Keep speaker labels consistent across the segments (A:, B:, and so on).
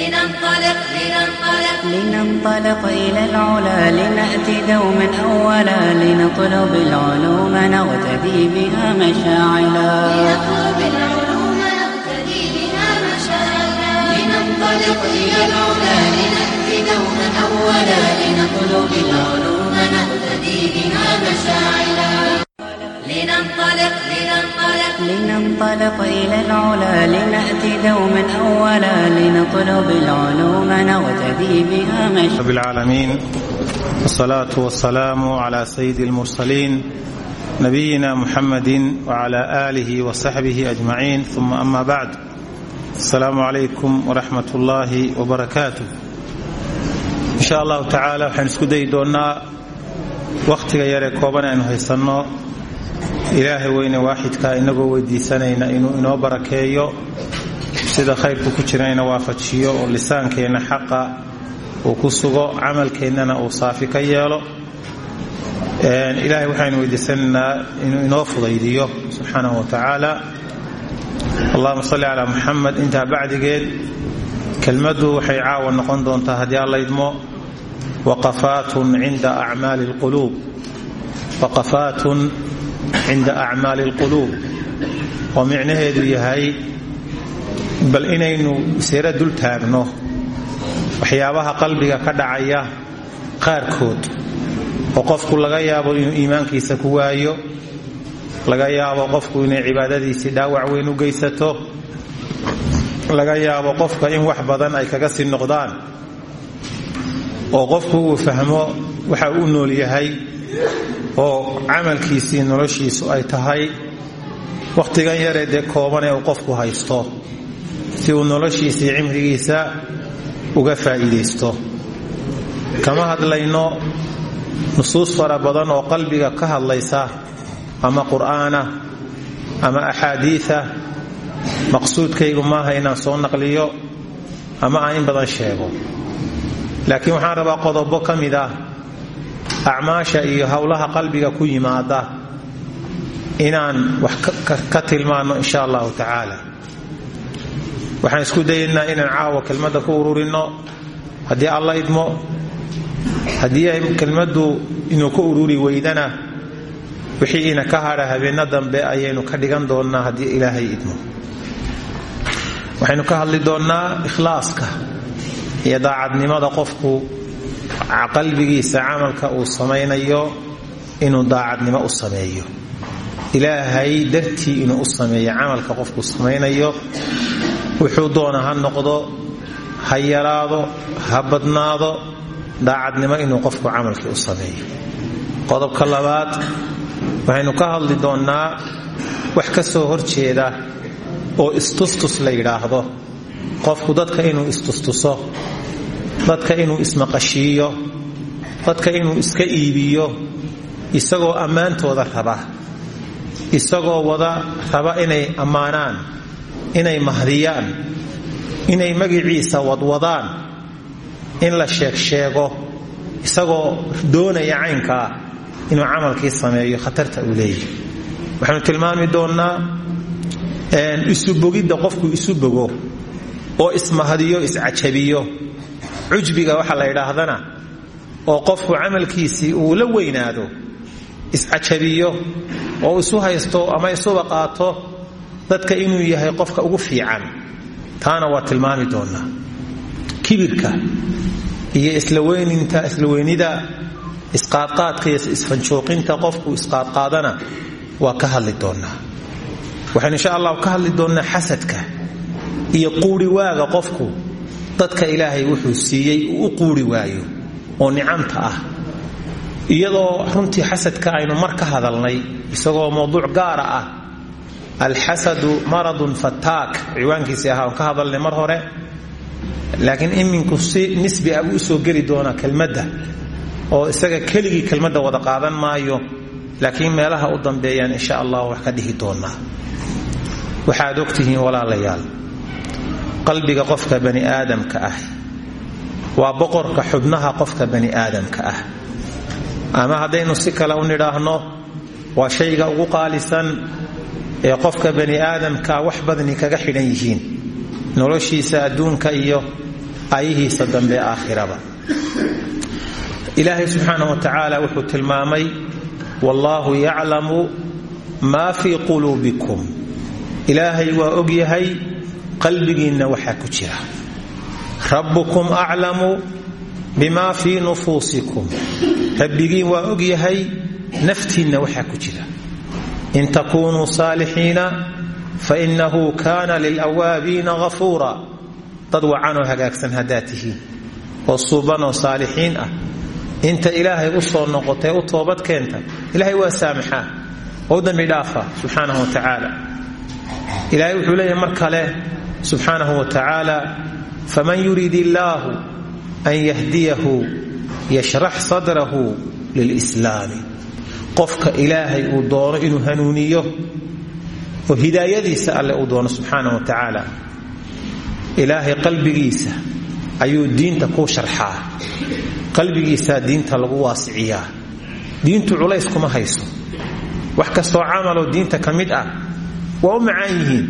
A: لننطلق لننطلق
B: لننطلق إلى العلا لنأتي دوما أولا لنطلب العلوم نغتدي بها مشاعلا
A: لنطلب العلوم نغتدي بها مشاعلا لننطلق إلى العلا لنأتي دوما أولا لنطلب العلوم نغتدي بها مشاعلا لننطلق لننطلق
B: لننطلق إلى العلا لنأتي دوما أولا لنطلب العلوم نغتدي بها مشاعلا
C: رب العالمين والصلاة والسلام على سيد المرسلين نبينا محمد وعلى آله وصحبه أجمعين ثم أما بعد السلام عليكم ورحمة الله وبركاته إن شاء الله تعالى waxaan isku dayi doonaa wakhtiga yaree kooban aynu haysanno ilaahay weyne waaxidka inagoo weydiisanayna inuu inoo barakeeyo sida khayrku ku jira ina waafajiyo oo lisaankeenna xaqa uu ku sugo camalkeennana uu saafi ka yeelo. Ilaahay waxaynu weydiisanaynaa inuu inoo fudaydiyo subxaanahu wa tacaala. Allahuma salli calaa muxamed intaa bacdigeed kelmaddu waxay caawa noqon doontaa haddii alla idmo waqafaatun cinda acmaali lquluub waqafaatun cinda acmaali alquluub. Oo micnaheedu yahay bal inaynu siro dul taagno waxyaabaha qalbiga ka dhacaya qaarkood oo qofku laga yaabo inuu iimaankiisa ku waayo laga yaabo qofku inay cibaadadiisii dhaawac weyn u geysato laga yaabo qofka in wax badan ay kaga sii noqdaan oo qofku uu fahmo waxa uu nool yahay oo camalkiisii noloshiisu ay tahay wakhtigan yaree dee kooban ee uu qofku haysto si uu noloshiisii cimrigiisa uga faa'iidaysto. Kama hadlayno nusuus fara badan oo qalbiga ka hadlaysa ama qur'aana ama axaadiia maqsuudkaygu maaha inaan soo naqliyo ama aan in badan sheego. Laakiin waxaan rabaa qodobo ka mid ah acmaasha iyo howlaha qalbiga ku yimaada inaan wax ka tilmaanno insha allahu tacaala. Waxaan isku dayaynaa inaan caawa kelmadda ku ururinno. Haddii alla idmo haddii kelmaddu inuu ka ururi weydana wixii ina ka hadha habeenno dambe ayaynu ka dhigan doonnaa haddii ilaahay idmo. Waxaynu ka hadli doonnaa ikhlaaska iyo daacadnimada qofku qalbigiisa camalka uu samaynayo inuu daacadnimo u sameeyo. Ilaahay dartii inuu u sameeyo camalka qofku samaynayo wuxuu doona ha noqdo ha yaraado ha badnaado daacadnimo inuu qofku camalkii u sameeyo. Qodobka labaad waxaynu ka hadli doonnaa wax ka soo horjeeda oo istustus la yidhaahdo. Qofku dadka inuu istustuso dadka inuu ismaqashiiyo dadka inuu iska iibiyo isagoo ammaantooda raba isagoo wada raba inay ammaanaan inay mahdiyaan inay magiciisa wadwadaan in la sheegsheego isagoo doonaya caynkaa inuu camalkii sameeyo khatarta uu leeyahy waxaynu tilmaami doonnaa isubogidda qofku isu bogo oo ismahadiyo iscajabiyo cujbiga waxa la ydhaahdana oo qofku camalkiisii uu la weynaado iscajabiyo oo isu haysto ama isuba qaato dadka inuu yahay qofka ugu fiican. Taana waa tilmaami doonnaa kibirka iyo islaweyninta islaweynida isqaadqaadka iyo isfanjooqinta qofku isqaadqaadana waa ka hadli doonnaa waxaynu insha allah ka hadli doonnaa xasadka iyo quuri waaga qofku dadka ilaahay wuxuu siiyey u quuri waayo oo nicamta ah. Iyadoo runtii xasadka aynu mar ka hadalnay isagoo mowduuc gaara ah alxasadu maradun fataak ciwaankiisii ahaa ka hadalnay mar hore. Laakiin iminku si nisbi ah buu u soo geli doonaa kelmadda oo isaga keligii kelmadda wada qaadan maayo laakiin meelaha u dambeeyaan insha allah wax ka dhihi doonaa. Waxaad ogtihiin walaalayaal qalbiga qofka bani aadamka ah. Waa boqorka xubnaha qofka bani aadamka ah. Ama haddaynu si kale u nidhaahno waa shayga ugu qaalisan ee qofka bani aadamka wax badni kaga xidhan yihiin noloshiisa adduunka iyo aayihiisa dambe aakhiraba. Ilaahay subxaanahu wa tacaala wuxuu tilmaamay wallaahu yaclamu maa fii quluubikum. Ilaahay waa og yahay qalbigiinna waxaa ku jira. Rabbukum aclamu bimaa fii nufuusikum. Rabbigiin waa og yahay naftiinna waxaa ku jira. In takuunuu saalixiina fainahu kaana lilawaabiina ghafuura dad wacanoo hagaagsan haddaad tihiin oo suubanoo saalixiin ah. Inta ilaahay u soo noqotay u toobad keenta ilaahay waa saamaxaa oo dambi dhaafa subxaanahu wa tacaala. Ilaahay wuxuu leeyahay mar subxaanahu wa tacaala faman yurid illaahu an yahdiyahu yashrax sadrahu lilslaami qofka ilaahay uu doono inuu hanuuniyo oo hidaayadiisa alle uu doono subxaana wa tacaala ilaahay qalbigiisa ayuu diinta ku sharxaa. qalbigiisaa diinta lagu waasiciyaa. diintu culays kuma hayso. wax kastoo camaloo diinta ka mid ah waa u macaan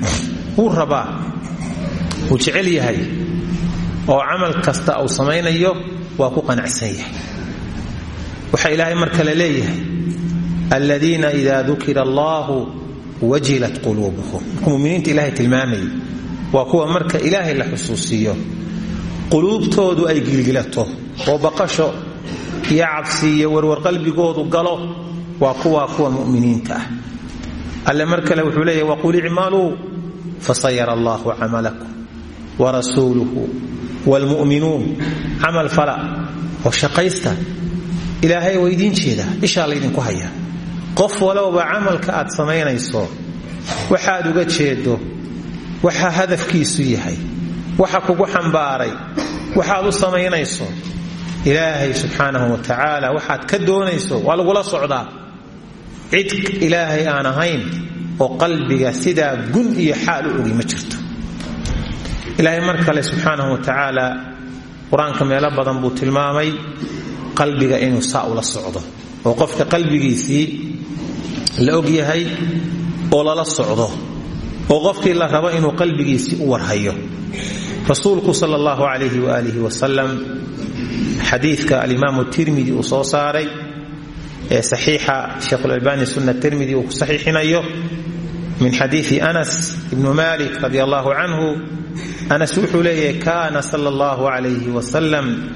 C: wuu rabaa wuu jecel yahay oo camal kasta uu samaynayo waa ku qanacsan yahay. Waxaa ilaahay mar kale leeyahay aladiina ida dukira allahu wajilat quluubuhum. Markuu muminiinta ilaahay tilmaamayay waa kuwa marka ilaahay la xusuusiiyo quluubtoodu ay gilgilato oo baqasho iyo cabsi iyo warwar qalbigoodu galo waa kuwa kuwa muminiinta ah warasuuluhu wlmu'minuun camal fala oo shaqaysta ilaahay waa idiin jeedaa ishaa laydinku hayaa qof walowba camalka aad samaynayso waxaad uga jeedo waxa hadafkiisu yahay waxa kugu xambaaray waxaad u samaynayso ilaahay subxaanahu wa tacaala waxaad ka doonayso waa lagula socdaa cid ilaahay aan ahayn oo qalbiga sidaa gun iyo xaal u ogi ma jirto ilaahay mar kale subxaanahu wa tacaala qur'aanka meelo badan buu tilmaamay qalbiga inuu saa ula socdo. Oo qofka qalbigiisii la og yahay oo lala socdo. Oo qofkii la rabo inuu qalbigiisii u warhayo. Rasuulku sal allahu calayhi waalihi wasalam xadiidka alimaamu tirmidi uu soo saaray ee saxiixa sheikhulalbani sunna tirmidi uu ku saxiixinayo min xadiidi anas ibnu malik radi canhu anas wuxuu leeyahay kaana sala allahu calayhi wasalam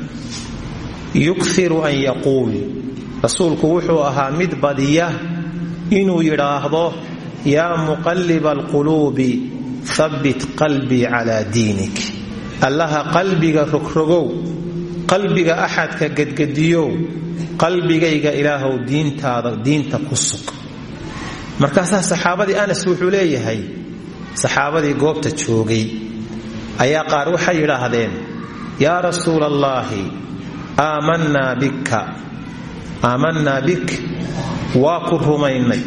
C: yukiru an yaquul rasuulku wuxuu ahaa mid badiya inuu yidhaahdo yaa muqalliba alquluubi habbit qalbii calaa diinik. Allaha qalbiga rogrogow qalbiga axadka gedgediyow qalbigayga ilaahow diintaada diinta ku sug. Markaasaa saxaabadii anas wuxuu leeyahay saxaabadii goobta joogay ayaa qaar waxay yidhaahdeen yaa rasuula allaahi aamannaa bika aamannaa bik waa ku rumaynay.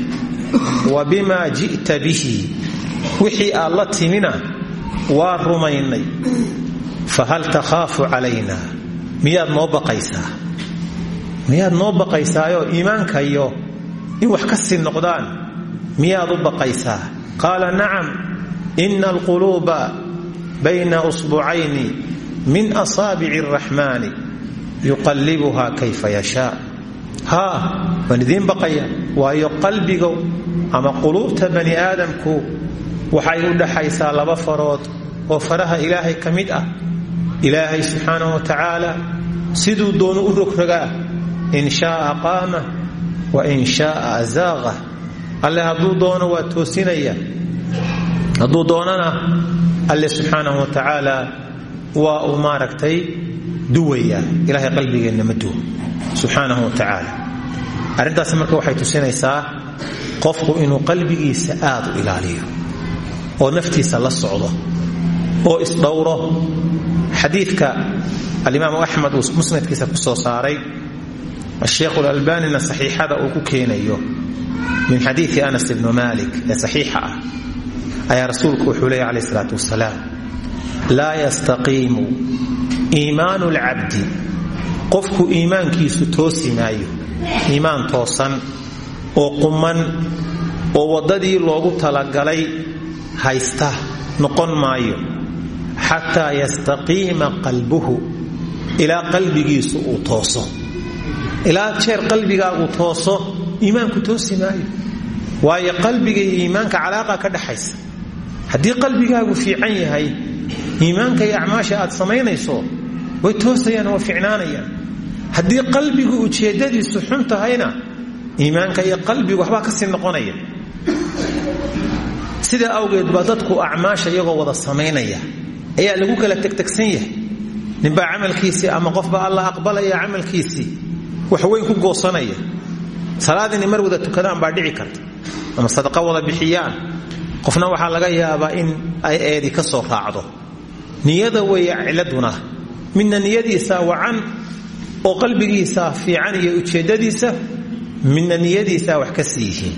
C: Wa bimaa ji'ta bihi wixii aad la timina waa rumaynay. Fahal takhaafu calayna? Miyaad noo baqaysaa? Miyaad noo baqaysaayoo iimaankayo in wax ka sii noqdaan? Miyaad u baqaysaa? Qaala nacam ina alquluuba bayna usbucayni min asaabici araxmaani yuqallibuha kayfa yashaa. Haa waan idiin baqaya waayo qalbiga ama quluubta bani aadamku waxay u dhaxaysaa laba farood oo faraha ilaahay ka mid ah. Ilaahay subxaanahu wa tacaala siduu doono u rogrogaa in shaaa qaama wa shaaa azaaqa alle hadduu doono waa toosinaya. Hadduu alle subxaanahu wa tacaala waa uu maaragtay duwaya. Ilahay qalbigeenna ma duwo. Subxaanahu wa tacaala. Arrintaas marka waxay tusinaysaa qofku inuu qalbigiisa aad u ilaaliyo oo naftiisa la socdo oo isdhowro. Xadiidka alimaamu axmed uu musnadkiisa ku soo saaray asheikhu lalbanina saxiixada uu ku keenayo min xadiidi anas ibnu malik ee saxiixa ah ayaa rasuulku wuxuu leeya calayh isalaatu wasalaam laa yastaqiimu iimaanu lcabdi. Qofku iimaankiisu toosi maayo toosan oo quman oo waddadii loogu talagalay haysta noqon maayo xataa yastaqiima qalbuhu ilaa qalbigiisu uu tooso. Ilaa jeer qalbigaagu tooso iimaanku toosi maayo. Waayo qalbiga iyo iimaanka calaaqa ka dhaxaysa haddii qalbigaagu fiican yahay iimaanka iyo acmaasha aad samaynayso way toosayaan waa ficnaanayaan. Haddii qalbigu ujeeddadiisu xun tahayna iimaanka iyo qalbigu waxbaa ka sii noqonaya. Sidaa awgeed baa dadku acmaasha iyagoo wada samaynaya. Ayaa lagu kala tegtegsan yahay. Ninbaa camalkiisii ama qofbaa alla aqbalaya camalkiisii wax weyn ku goosanaya. Salaad inay mar wada tukadaan baa dhici karta. Ama sadaqa wada bixiyaan qofna waxaa laga yaabaa in ay eedi ka soo raacdo. Niyada weeye ciladuna. Midna niyadiisa wacan oo qalbigiisa fiican iyo ujeeddadiisa midna niyadiisa wax ka sii yihiin.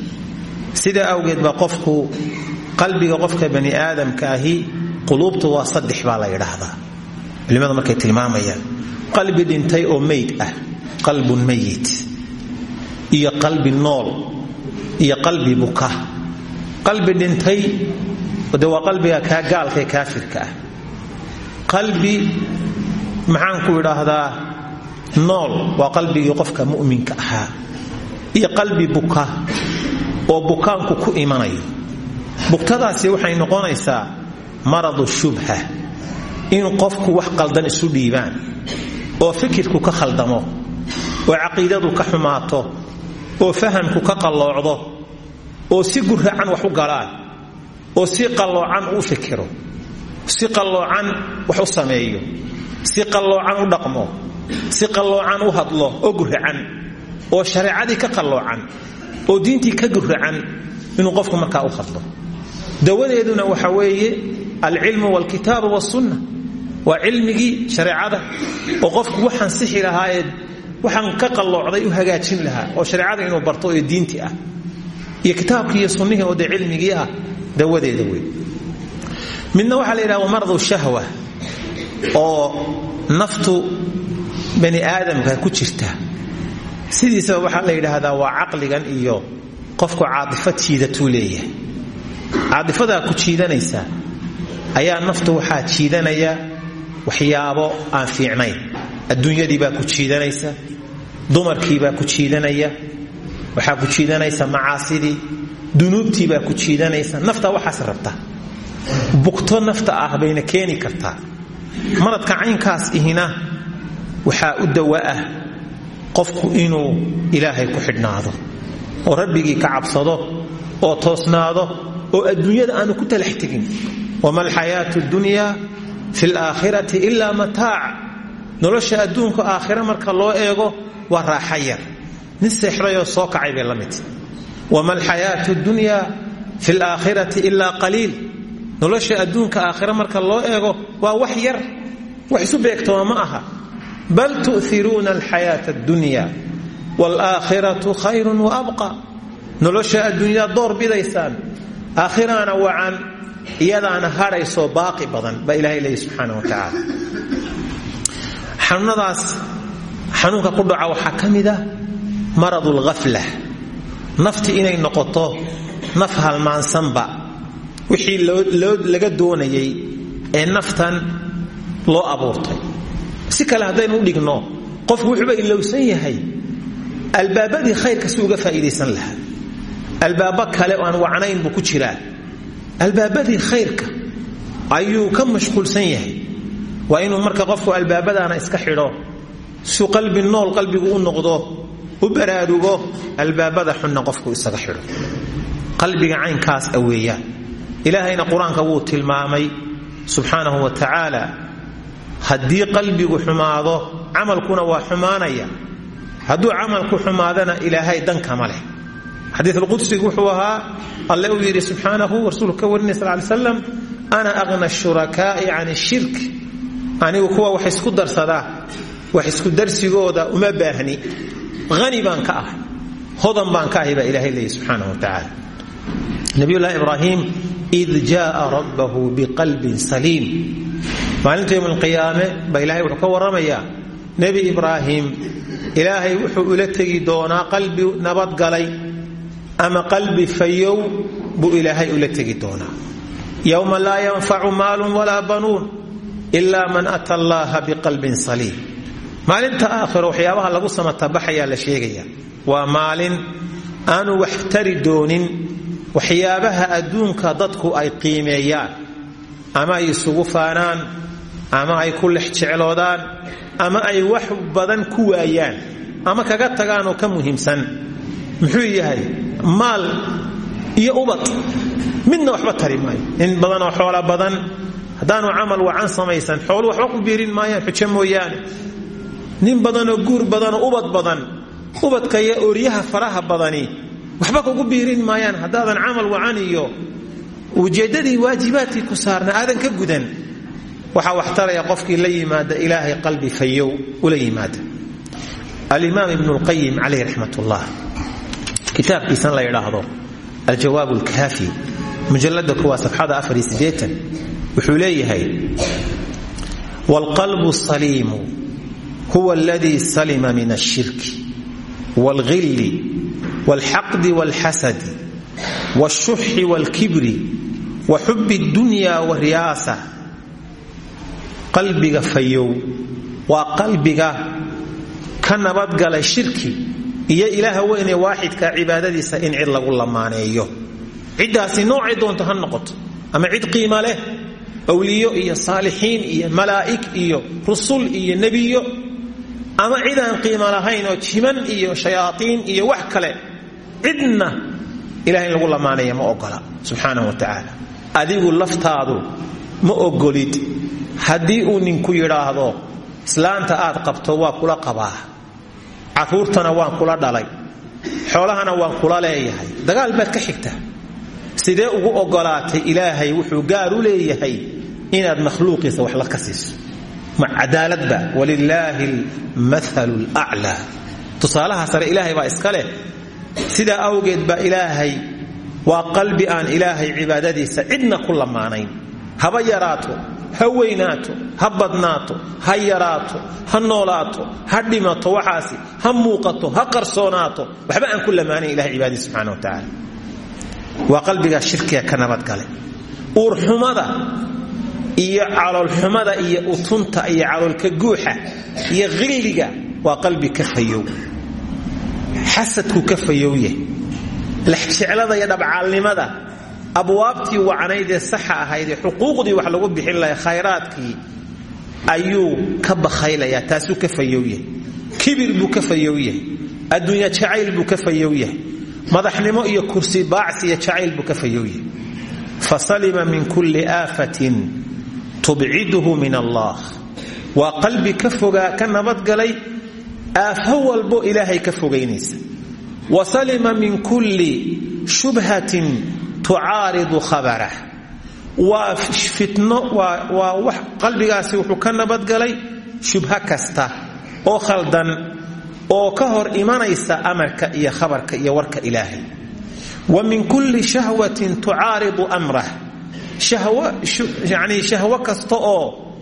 C: Awgeed baa qofku qalbiga qofka bani aadamka ahi quluubtu waa saddex baa la yidhaahdaa. Culimadu markay tilmaamayaan qalbi dhintay oo meyd ah qalbun mayit iyo qalbi nool iyo qalbi buka qalbi dhintay de waa qalbiga kaa gaalka ee kaafirka ah. Qalbi maxaan ku idhaahdaa nool waa qalbigii qofka mu'minka ahaa. Iyo qalbi buka oo bukaanku ku imanayo bugtadaasi waxay noqonaysaa maradu shubha in qofku wax qaldan isu dhiibaan oo fikirku ka khaldamo oo caqiidadu ka xumaato oo fahamku ka qalloocdo oo si guracan wax u galaan oo si qalloocan u fikiro si qalloocan wax u sameeyo si qalloocan u dhaqmo si qalloocan u hadlo oo guracan oo shareecadii ka qalloocan oo diintii ka guracan inuu qofku markaa u hadlo. Dawadeeduna waxa weeye alcilmu walkitaabu wasunna waa cilmigii shareecada oo qofku waxaan sixi lahaayee waxaan ka qalloocday u hagaajin lahaa oo shareecada inuu barto ee diintii ah iyo kitaabkii iyo sunnihii oo dee cilmigii ah dawadeeda wey midna waxaa la yidhaha maradu shahwa oo naftu bani aadamka ku jirta. Sidiisaba waxaa la yidhaahdaa waa caqligan iyo qofku caadifad jiidatuu leeyahay. Ku jiidanaysa ayaa naftu waxaa jiidanaya waxyaabo aan fiicnayn. Adduunyadiibaa ku jiidanaysa dumarkiibaa ku jiidanaya waxaa ku jiidanaysa macaasidii dunuubtiibaa ku jiidanaysa nafta waxaas rabta. Bugto nafta ah bayna keeni kartaa. Maradka caynkaas ihina waxaa u dawa ah qofku inuu ilaahay ku xidhnaado oo rabbigii ka cabsado oo toosnaado oo adduunyada aanu ku talax tegin. Wama alxayaatu dunya fi laakhirati ilaa mataac. Nolosha adduunka aakhira marka loo eego waa raaxa yar nin seexdayoo soo kacay bay la mid. Wama alxayaatu dunya fi laakhirati ilaa qaliil. Nolosha adduunka aakhira marka loo eego waa wax yar wax isu beegtoma ma aha. Bal tu'iruuna alxayaata addunya waalaakhiratu khayrun wa abqa. Nolosha adduunyaa door bidaysaan aakhiraana wacan iyadaana hadhaysoo baaqi badan baa ilahay leeya subxaana wa tacaala. Xanuunadaas xanuunka ku dhaca waxaa ka mid ah maradu lghafla nafti inay noqoto naf halmaansanba. Wixii laga doonayay ee naftan loo abuurtay. Si kale haddaynu u dhigno qofku wuxuuba ilowsan yahay. Albaabadii khayrka si uga faa'iidaysan lahaa. Albaabo kale oo aan wacnayn buu ku jiraa. Albaabadii khayrka ayuu ka mashquulsan yahay. Waa inuu marka qofku albaabadaana iska xidho. Suu qalbi nool qalbigu u noqdo u baraarugo albaabada xunna qofku isaga xidho. Qalbiga caynkaas aweeyaan ilaahayna qur'aanka tilmaamay subxaanahu wa tacaala haddii qalbigu xumaado camalkuna waa xumaanaya. Hadduu camalku xumaadana ilaahay dankama leh. Xadiiulqudsigu wuxuu ahaa alle uu yidhi subxaanahu rasuulku ka warinay sal ly slam ana aqna shurakaa'i can shirk. Anigu kuwa wax isku darsadaa wax isku darsigooda uma baahni hani baan ka ahay. Hodan baan ka ahay baa ilahay leeyahy subxaanahu wa tacaala nabiyullahi ibraahim id jaaa rabbahu biqalbin saliim. Maalinta yowm alqiyaame baa ilahay wuxuu ka warramayaa nebi ibraahim ilaahay wuxuu ula tegi doonaa qalbi nabadgalay ama qalbi fayow buu ilaahay ula tegi doonaa. Yowma laa yanfacu man ata biqalbin saliim maalinta aakhiro waxyaabaha lagu samatabaxayaa la sheegaya. Waa maalin aanu wax tari doonin waxyaabaha adduunka dadku ay qiimeeyaan. Ama ay isugu faanaan ama ay ku lex jecloodaan ama ay wax badan ku waayaan ama kaga tagaan oo ka muhiimsan. Muxuu yahay? Maal iyo ubad. Midna waxba tari maayo. In badanoo xoola badan haddaanu camal wacan samaysan xoolu waxba ku biirin maayaan xujo mooyaane nin badanoo guur badanoo ubad badan ubadka iyo ooryaha faraha badani waxba kugu biirin maayaan haddaadan camal wacan iyo ujeeddadii waajibaadkii ku saarna aadan ka gudan. Waxaa wax taraya qofkii la yimaada ilaahay qalbi fayow ula yimaada. Alimaam ibnu lqayim calayh raxmat ullah kitaabkiisan la yidhaahdo aljawaab lkaafi mujalada kuwaa safxada wuxuu leeyahay wاlqalbu saliimu huwa اladii salima min الshirki wاlghilli wاlxaqdi wاlxasadi wاlshuxi wاlkibri waxub اdunya wاriyaasa qalbiga fayow waa qalbiga ka nabadgalay shirki iyo ilaaha weynee waaxidka cibaadadiisa in cid lagu lamaaneeyo ciddaasi noocay doonto ha noqoto ama cid qiima leh awliyo iyo saalixiin iyo malaa'ig iyo rusul iyo nebiyo ama cidaan qiimo lahayn oo jiman iyo shayaaiin iyo wax kale cidna ilaha in lagu lamaanaya ma ogola subxaanahu wa tacaala. Adigu laftaadu ma ogolid. Haddii uu ninku yidhaahdo islaanta aad qabto waa kula qabaa. Caruurtana waan kula dhalay. Xoolahana waan kula leeyahay. Dagaal baad ka xigtaa. Sidee ugu ogolaatay ilaahay wuxuu gaar u leeyahay inaad makhluuqiisa wax la ka siiso cadaaladba walilaahi lmathalu laclaa tusaalaha sare ilaahay baa iska leh. Sidaa awgeed baa ilaahay waa qalbi aan ilaahay cibaadadiisa cidna ku lamaanayn. Haba yaraato ha weynaato ha badnaato ha yaraato ha noolaato ha dhimato waxaasi ha muuqato ha qarsoonaato. Waxba aan ku lamaanayn ilahay cibaadadiisa wa tacaala waa qalbigaa shirkiga ka nabadgale uurxumada iyo caloolxumada iyo utunta iyo caloolka guuxa iyo hilliga waa qalbi ka fayow. Xasadku ka fayowya lexjeclada iyo dhabcaalnimada abwaabtii wacnayd saxa ahayd ee wax lagu bixin lahay khayraadkii ayuu ka bakhaylaya taasuu ka fayowyahay kibir buu ka fayowyahay adduunya jacayl buu ka fayowyahay madaxnimo iyo kursi baacsi iyo jacayl buu ka fayowyahay fasalima min kulli aafatin tubciduhu min allah. Waa qalbi ka nabadgalay aafo walbo ilaahay ka fogaynaysa. Wa salima min kulli shubhatin tucaaridu khabarah waa fitno waa wax qalbigaasi wuxuu ka nabadgalay shubho kasta oo khaldan oo ka hor imanaysa amarka iyo khabarka iyo warka ilaahay. Wa min kulli shahwatin tucaaridu amrah yani shahwo kasta oo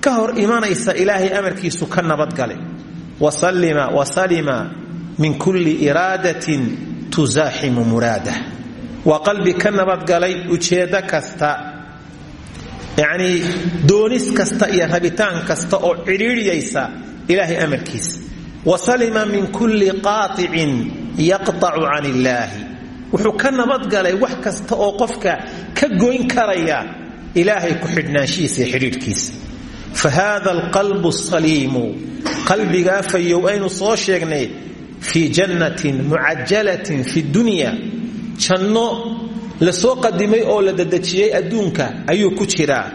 C: ka hor imanaysa ilaahay amarkiisu ka nabadgalay wa salima min kulli iraadatin tusaaximu muraadah waa qalbi ka nabadgalay ujeeddo kasta yacnii doonis kasta iyo rabitaan kasta oo cidhiidhiyaysa ilaahay amarkiisa. Wa salima min kulli qaaicin yaqtacu can illaahi wuxuu ka nabadgalay wax kasta oo qofka ka goyn karaya ilaahay ku xidhnaanshihiisa iyo xidhiidhkiisa. Alqalbu asaliimu qalbigaa fayow aynu soo sheegnay fii jannatin mucajalatin fi dunya. Janno la soo qadimay oo la dadejiyey adduunka ayuu ku jiraa.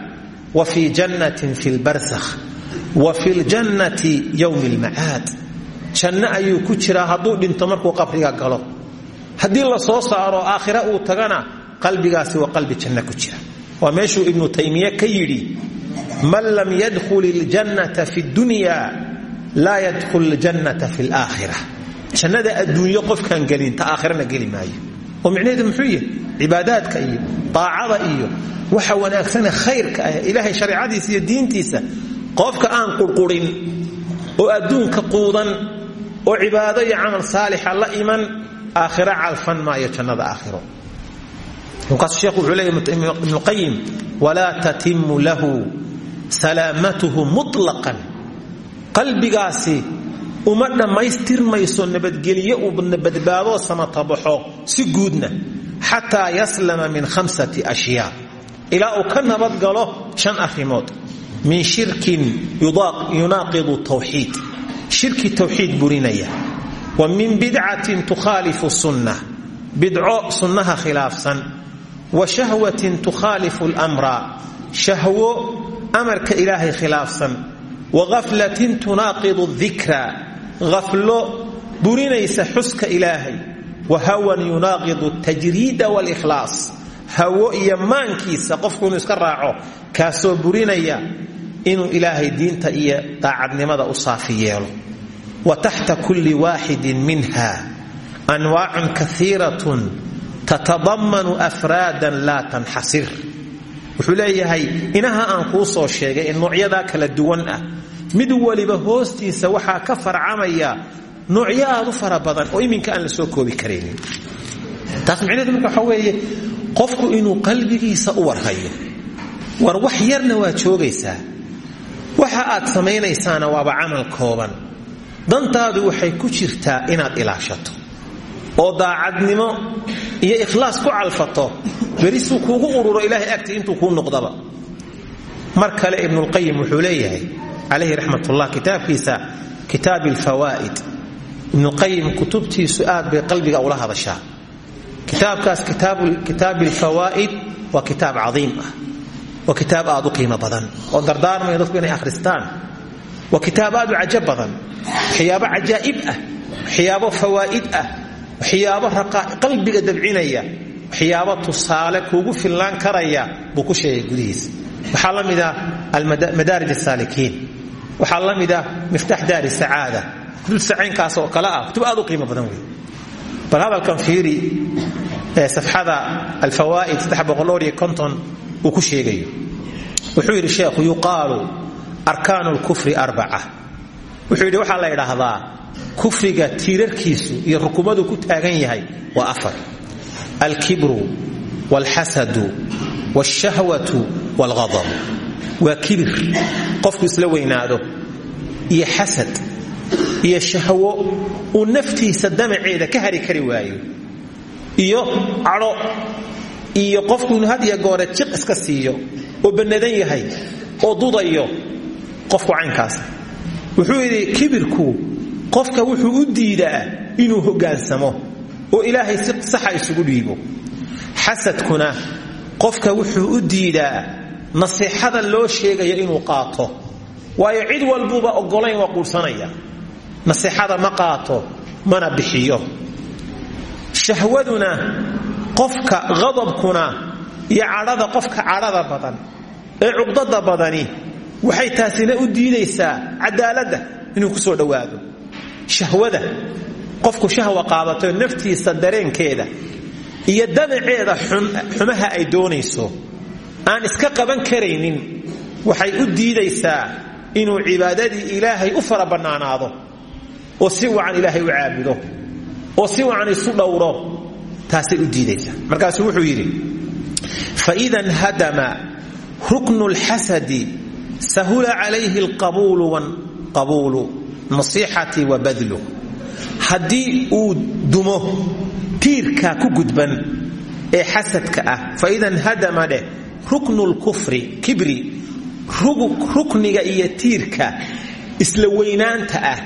C: Wa fii jannatin fi lbarsakh wa fi ljannati yowmi lmacaad janno ayuu ku jiraa hadduu dhinto markuu qabriga galo haddii la soo saaro aakhira uu tagana qalbigaasi waa qalbi janno ku jira. Waa meeshuu ibnu taymiye ka man lam yadkhul iljannata fi dunya laa yadkhul ljannata fi laakhira jannada adduunyo qofkaan gelin ta aakhirana geli maayo. Oo micnaheedu muxuu yahay cibaadaadka iyo daacada iyo waxa wanaagsane khayrka ah ilaahay shareecadiisa iyo diintiisa. Qofka aan qurqurin oo adduunka quudan oo cibaado iyo camal saalixa la iman aakhira calfan maayo jannada aakhiro. Markaasu sheekhu wuxuu leeyahy ibnuqayim walaa tatimu lahu salaamatuhu mutlaqan. Qalbigaasi uma dhammaystirmayso nabadgelyo uu badbaadoo samatabaxo si guudna xataa yaslama min khamsati ashyaa. Ilaa uu ka nabadgalo shan arrimood. Min shirkin yunaaqidu tawxiid. Shirki tawxiid burinaya wa min bidcatin tukhaalifu sunna. Bidco sunnaha khilaafsan. Wa shahwatin tukhaalifu lmra shahwo amarka ilaahay khilaafsan. Wa gaflatin tunaaqidu dikra gaflo burinaysa xuska ilaahay. Wa hawan yunaaqidu tajriida wlkhlaas hawo iyo maankiisa qofku inuu iska raaco kaasoo burinaya inuu ilaahay diinta iyo daacadnimada u saafi yeelo wa taxta kulli waaxidin minha. Anwaacun kaiiratun tatadamanu afraadan laa tanxasir. Wuxuu leeyahay inaha aan kuu soo sheegay ee noocyadaa kala duwan ah mid waliba hoostiisa waxaa ka farcamaya noocyo aad u fara badan oo iminka aan la soo koobi karaynin. Taas micnaheedu marka dantaadu waxay ku jirtaa inaad ilaashato oo daacadnimo iyo ikhlaas ku calfato berisuu kuugu ururo ilaahay agti intuu kuu noqdaba. Mar kale ibnulqayim wuxuu leeyahay calayhi raxmatullah kitaabkiisa kitaab alfawaa'id ibnuqayim kutubtiisu aad bay qalbiga ula hadashaa. Kitaabkaas kitaab alfawaa'id waa kitaab cadiim ah. Waa kitaab aad u qiimo badan oo dardaarmaya dadku inay akhristaan. Waa kitaab aad u badan waxyaabo cajaa'ib ah. Waxyaabo fawaa'id ah. Waxyaabo qalbiga dabcinaya. Waxyaabo tusaale kuugu fillaan karaya buu ku sheegay gudihiisa waxaa la mid ah madaarij asaalikiin waxaa la mid ah miftax daari sacaada. Kutub sacaynkaas oo kale ah. Kutub aad u qiimo badan wey bal hadalkan fiiri ee safxada alfawaa'id uu ku sheegayo. Wuxuu yidhi sheekhu yuqaalu arkaanu lkufri arbaca wuxuu yidhi waxaa la idhaahdaa kufriga tiirarkiisu iyo rukumadu ku taagan yahay waa afar. Alkibru waalxasadu waalshahwatu waalghadab waa kibir. Qofku isla weynaado. Iyo xasad iyo shahwo uu naftiisa damaceeda ka hari kari waayo. Iyo cadho iyo qofku inuu had iyo goore jiq iska siiyo oo bannadan yahay oo dudayo qofku caynkaas wuxuu yidhi kibirku qofka wuxuu u diidaa inuu hogaansamo oo ilaahay si saxa isugu dhiibo. Xasadkuna qofka wuxuu u diidaa nasiixada loo sheegaya inuu qaato. Waayo cid walbuuba ogolayn waa quursanaya. Nasiixada ma qaato mana bixiyo. Shahwaduna qofka qadabkuna iyo cadhada qofka cadhada badan ee cuqdada badani waxay taasina u diidaysaa cadaaladda inuu ku soo dhowaado. Shahwada. Qofku shahwa qaadato naftiisa dareenkeeda iyo damaceeda xumaha ay doonayso. Aan iska qaban karaynin. Waxay u diidaysaa inuu cibaadadii ilaahay u fara bannaanaado. Oo si wacan ilaahay u caabudo. Oo si wacan isu dhowro. Taasay u diidaysaa. Markaasuu wuxuu yidhi faida nhadama ruknu lxasadi sahula calayhi alqabuulu nasixati wa badlu haddii uu dumo tiirka ku gudban ee xasadka ah faida nhadama dheh ruknu lkufri kibri rukniga iyo tiirka isla weynaanta ah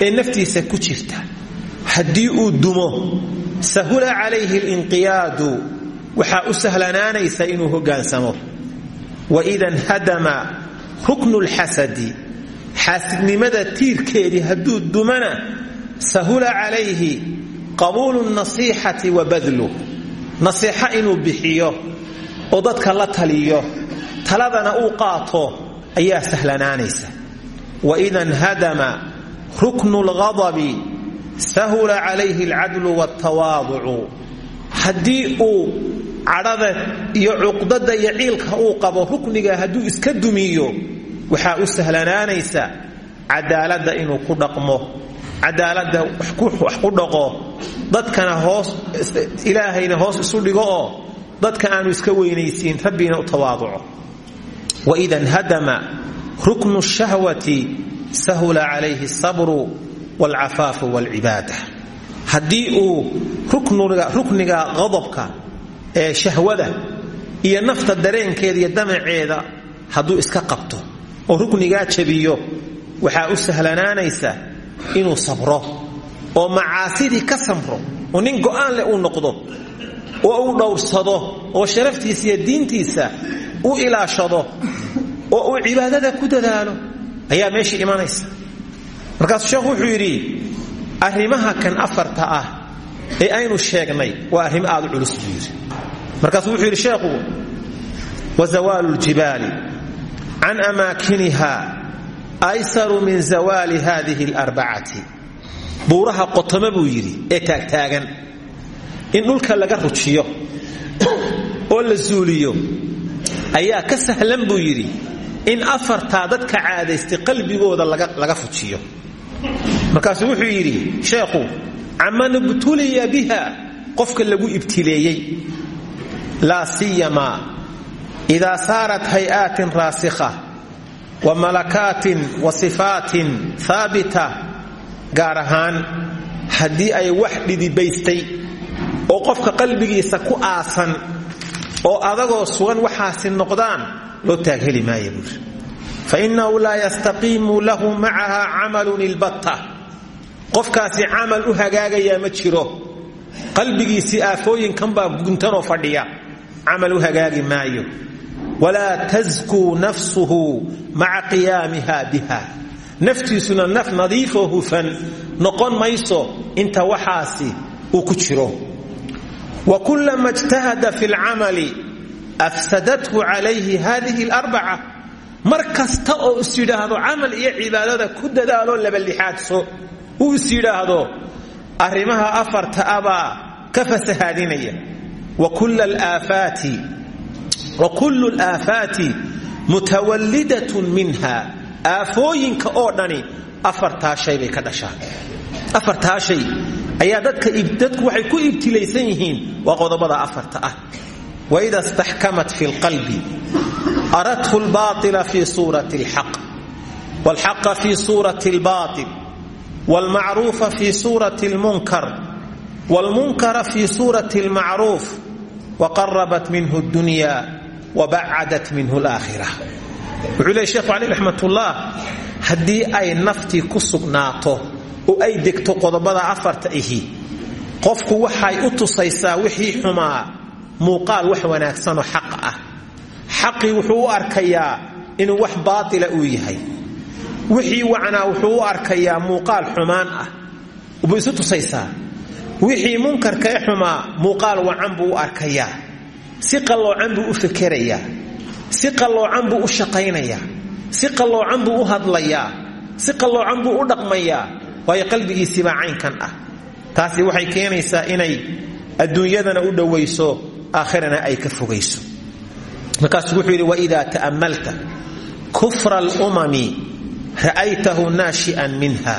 C: ee naftiisa ku jirta haddii uu dumo sahula calayhi linqiyaadu waxaa u sahlanaanaysa nhadama ruknu lxasadi. Xaasidnimada tiirkeedii hadduu dumana sahula calayhi qabuulu nasiixati wa badlu. Nasiixo inuu bixiyo oo dadka la taliyo taladana uu qaato ayaa sahlanaanaysa. Waida nhadama ruknu lghadabi sahula calayhi alcadlu waaltawaaducu haddii uu cadhada iyo cuqdada iyo ciilka uu qabo rukniga hadduu iska dumiyo waxaa u sahlanaanaysa cadaaladda inuu ku dhaqmo cadaaladda wax ku dhaqo dadkana hoos ilaahayna hoos isu dhigo oo dadka aanu iska weynaysiin rabbiina u tawaaduco. Waida nhadama ruknu shahwati sahula calayhi asabru waalcafaafu waalcibaada haddii uu rukniga qadobka ee shahwada iyo nafta dareenkeeda iyo damaceeda hadduu iska qabto oo ruknigaa jabiyo waxaa u sahlanaanaysa inuu sabro oo macaasidii ka samro oo nin go'aan leh uu noqdo oo uu dhowrsado oo sharaftiisa iyo diintiisa u ilaashado oo uu cibaadada ku dadaalo ayaa meesha imanaysa. Markaasuu sheekhu wuxuu yidhi arrimaha kan afarta ah ee aynu sheegnay waa arrimo aad u culus buu yidhi markaasuu wuxuu yidhi sheekhu wa zawaalu ljibaali can amaakiniha aysaru min zawaali hadihi alarbacati buuraha qotoma buu yidhi ee taagtaagan in dhulka laga rujiyo oo la suuliyo ayaa ka sahlan buu yidhi in afartaa dadka caadaystay qalbigooda laga fujiyo. Markaasuu wuxuu yidhi sheekhu caman ibtuliya biha qofka lagu ibtileeyey. Laa siyamaa idaa saarat hay'aatin raasikha wa malakaatin wa sifaatin haabita gaar ahaan haddii ay wax dhidibaystay oo qofka qalbigiisa ku aasan oo adagoo sugan waxaasi noqdaan loo taagheli maaya buuri. Fainahu laa yastaqiimu lahu macaha camalun ilbatta qofkaasi camal u hagaagayaa ma jiro. qalbigiisii aafooyinkan baa guntanoo fadhiya. camal u hagaagi maayo. walaa taskuu nafsuhu maca qiyaamiha biha. naftiisuna naf nadiifoo hufan noqon mayso inta waxaasi uu ku jiro. wa kullama ijtahada fi lcamali afsadathu calayhi hadihi alarbaca mar kasta oo is yidhaahdo camal iyo cibaadada ku dadaaloo labalixaadso uu is yidhaahdo arrimaha afarta abaa ka fasahaadinaya. Wa kullu alaafaati mutawallidatun minha. Aafooyinka oo dhani afartaa shay bay ka dhashaan afartaa shay ayaa dadku waxay ku ibtilaysan yihiin waa qodobada afarta ah. Waida staxkamat fi lqalbi aradhu lbaila fi suurati lxaq wlxaqa fi suurati lbail wlmacruufa fi suurati lmunkar wlmunkara fi suurati lmacruuf waqarabat minhu dunya wabacadat minhu laakhira wuxuu leey sheekhu cali raxmatullah haddii ay naftii ku sugnaato oo ay degto qodobada afarta ihi qofku waxay u tusaysaa wixii xumaa muuqaal wax wanaagsanoo xaq ah xaqii wuxuu u arkayaa inuu wax baatila uu yahay wixii wacnaa wuxuu u arkayaa muuqaal xumaan ah. Buu isu tusaysaa. Wixii munkarka ee xumaa muuqaal wacan buu arkayaa. Si qalloocan buu u fikerayaa si qalloocan buu u shaqaynayaa. Si qalloocan buu u hadlayaa. Si qalloocan buu u dhaqmayaa. Waayo qalbigiisibaa caynkan ah. Taasi waxay keenaysaa inay adduunyadana u dhowayso aakhirana ay ka fogayso. Markaasuu wuxuu yidhi waida ta'ammalta kufra alumami ra'aytahu naashi'an minha.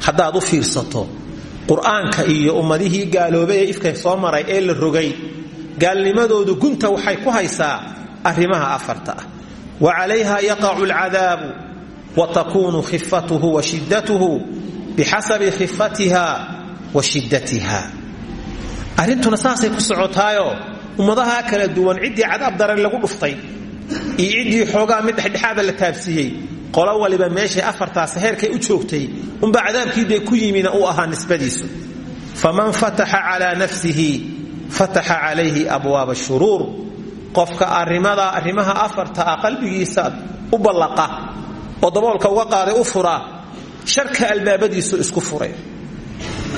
C: Haddaad u fiirsato qur'aanka iyo ummadihii gaaloobay ifka soo maray ee la rogay gaalnimadoodu gunta waxay ku haysaa arrimaha afarta. Wa calayha yaqacu alcadaabu wa takuunu khifatuhu wa shiddatuhu bixasabi khifatiha wa shiddatiha. Arrintuna saasay ku socotaayoo ummadaha kala duwan ciddii cadaab daran lagu dhuftay iyo ciddii xoogaa mid dhexdhexaada la taabsiiyey qolo waliba meeshay afartaas heerkay u joogtay unbaa cadaabkiidee ku yimina uu ahaa nisbadiisu faman fataxa calaa nafsihi fataxa calayhi abwaaba shuruur qofka arimada arrimaha afarta ah qalbigiisa u ballaqa oo daboolka uga qaaday u fura sharka albaabadiisu isku furay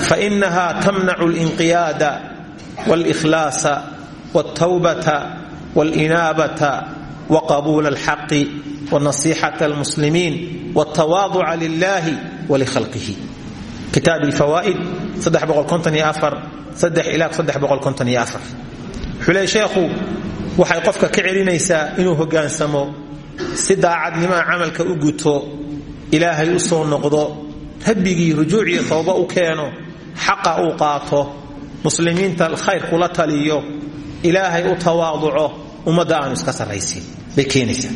C: fa inaha tamnacu linqiyaada wاlإkhlaasa wاltawbata wاlinaabata waqabuula alxaqi wanasixata almuslimiin wاltawaaduca lilahi walikhalqihi kitaab lfawaa'id wuxuu leey sheekhu waxay qofka ka celinaysaa inuu hogaansamo si daacadnimaa camalka u guto ilaahay u soo noqdo rabbigii rujuuciyo towba u keeno xaqa uu qaato muslimiinta khayr kula taliyo ilaahay u tawaaduco ummadda aanu iska sarraysiin bay keenaysaa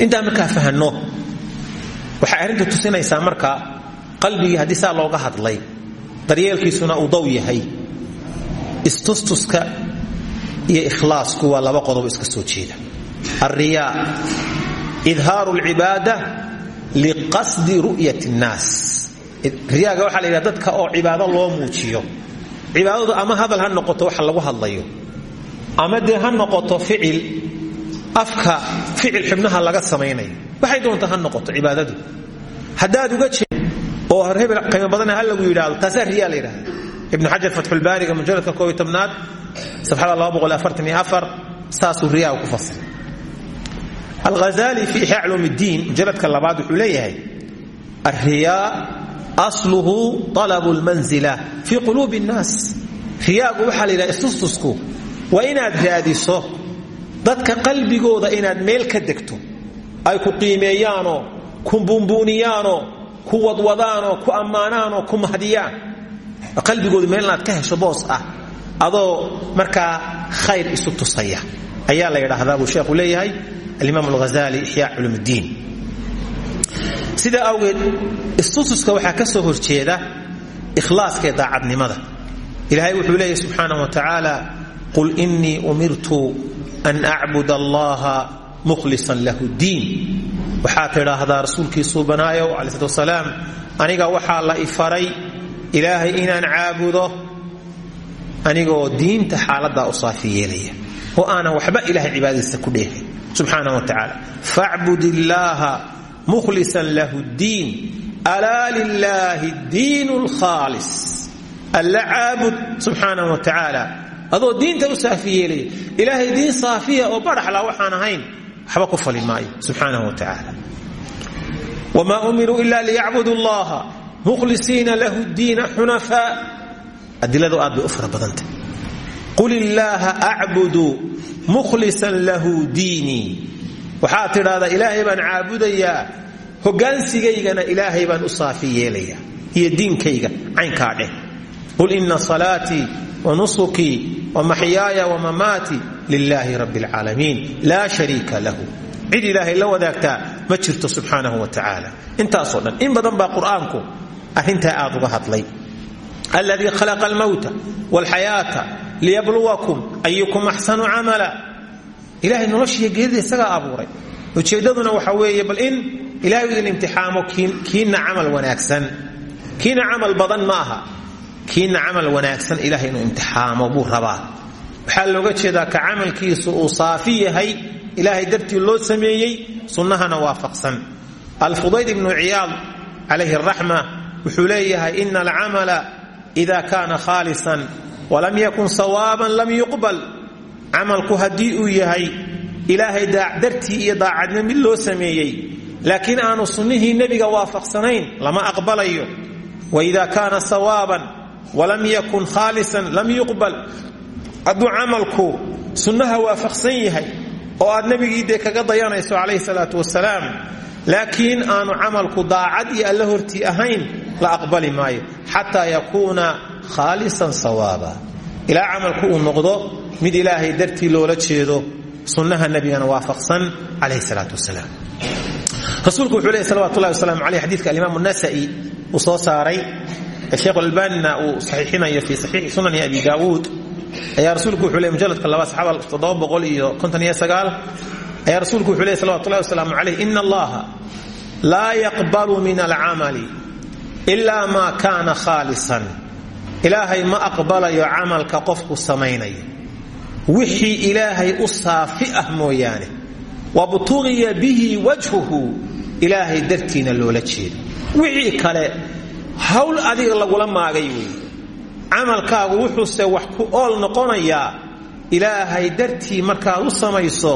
C: intaa markaa fahanno. Waxay arrintu tusinaysaa marka qalbigii haddii saa looga hadlay daryeelkiisuna uu dow yahay. Istustuska iyo ikhlaasku waa laba qodob iska soo jeeda alriyaa idhaaru lcibaada liqasdi ru'yat nnaas. Riyaaga waxaa la yidhaha dadka oo cibaado loo muujiyo. Cibaadadu ama hadal ha noqoto waxa lagu hadlayo. Ama dee ha noqoto ficil afka ficil xubnaha laga samaynayo waxay doonta ha noqoto cibaadadu. Haddaad uga jeed oo hebel qiimo badana ha lagu yidhaahdo taasaa riyaa la yidhahda ibnu xajar fatxulbaariga mujaladka koob iyo tobnaad afar saasuu riyaaga ku fasiray alghazali fi ixyaa culuum ddiin mujaladka labaad wuxuu leeyahay alriyaa asluhu alabu lmanzila fii quluubi nnaas. Riyaagu waxaa la yidhaha istustusku waa inaad raadiso dadka qalbigooda inaad meel ka degto ay ku qiimeeyaanoo ku buunbuuniyaanoo ku wadwadaanoo ku ammaanaanoo ku mahdiyaan qalbigooda meel inaad ka hesho boos ah adoo markaa khayr isu tusaya. Ayaa la yidhaahdaa buu sheekhu leeyahay alimaam alghazali ixyaa culum ddiin sidaa awgeed istutuska waxaa ka soo horjeeda ikhlaaskee daacadnimada. Ilaahay wuxuu leeyahy subxaanah wa tacaala qul inii umirtu an acbud allaha mukhlisan lahu ddiin waxaad tidhaahdaa rasuulkiisuu banaayow cala slat wasalaam aniga waxaa la ifaray ilaahay inaan caabudo anigoo diinta xaaladaa u saafi yeelaya oo waxba ilahay cibaadadiisa ku dheehay subxaana wa tacaala facbud illaaha lahu ddiin alaa lilaahi diin lkhaalis alla caabud subxaana wa tacaala adoo diinta u saafi yeelaya ilaahay diin saafiya oo badhaxla waxaan ahayn waxba ku fali maayo subxaana wa tacaala. Wma umiruu ila liyacbudu llaha mukhlisiina lahu diina xunafaa. Adiladu aad bay u fara badantah qul illaaha acbudu mukhlisan lahu diinii waxaad tidhahdaa ilaahay baan caabudayaa hogaansigaygana ilaahay baan u iyo diinkayga caynkaa dheh. Qul ina salaatii wanusukii wamaxyaaya wamamaatii lilaahi rabbi alcaalamiin laa shariika lahu. Cid ilaahay la wadaagtaa ma jirto subxaanahu wa tacaala intaasoo dhan in badan baa qur'aanku arrintaa aad uga hadlay. Aladii khalaqa almowta walxayaata liyabluwakum ayukum axsanu camala. Ilahay noloshiiyo geerida isagaa abuuray. Ujeeddaduna waxa weeye bal in ilahay idin imtixaamo kiina camal wanaagsan ilahay inuu imtixaamo buu rabaa. Waxaa looga jeedaa ka camalkiisu uu saafi yahay ilaahay dartii loo sameeyey sunnahana waafaqsan. Alfudayd ibnu ciyaad calayhi araxma wuxuu leeyahay ina alcamala ida kaana khaalisan walam yakun sawaaban lam yuqbal. Camalku haddii uu yahay ilaahay dartii iyo daacadnimo mid loo sameeyey. Laakiin aanu sunnihii nebiga waafaqsanayn lama aqbalayo. Waida kaana sawaaban walam yakun khaalisan lam yuqbal. Hadduu camalku sunnaha waafaqsan yahay oo aad nebigii dee kaga dayanayso calayhi salaatu wasalaam laakiin aanu camalku daacad iyo alla hortii ahayn la aqbali maayo xataa yakuuna khaalisan sawaaba. Ilaa camalku uu noqdo mid ilaahay dartii loola jeedo sunnaha nebigana waafaqsan calayhi salaatu wasalaam rasuulku wuxuu leey salawat ullahi waslamu aleyh saaray sheekh albanina uu saxiixinayo fi saxiixi sunani abi daawuud ayaa rasuulku wuxuu leey mujaladka labaad saxaaba toddoba boqol iyo konton iyo sagaal. Ayaa rasuulku wuxuu leey salawat ullahi wasalaamu calayh ina allaha laa yaqbalu min alcamali ila ma kana khaalisan ilaahay ma aqbalayo camalka qofku samaynaya wixii ilaahay u saafi ah mooyaane. Wabtugiya bihi wajhuhu ilaahay dartiina loola jeedo. Wixii kale hawl adiga lagula maagay wey camalkaagu wuxuuse wax ku ool noqonayaa ilaahay dartii markaad u samayso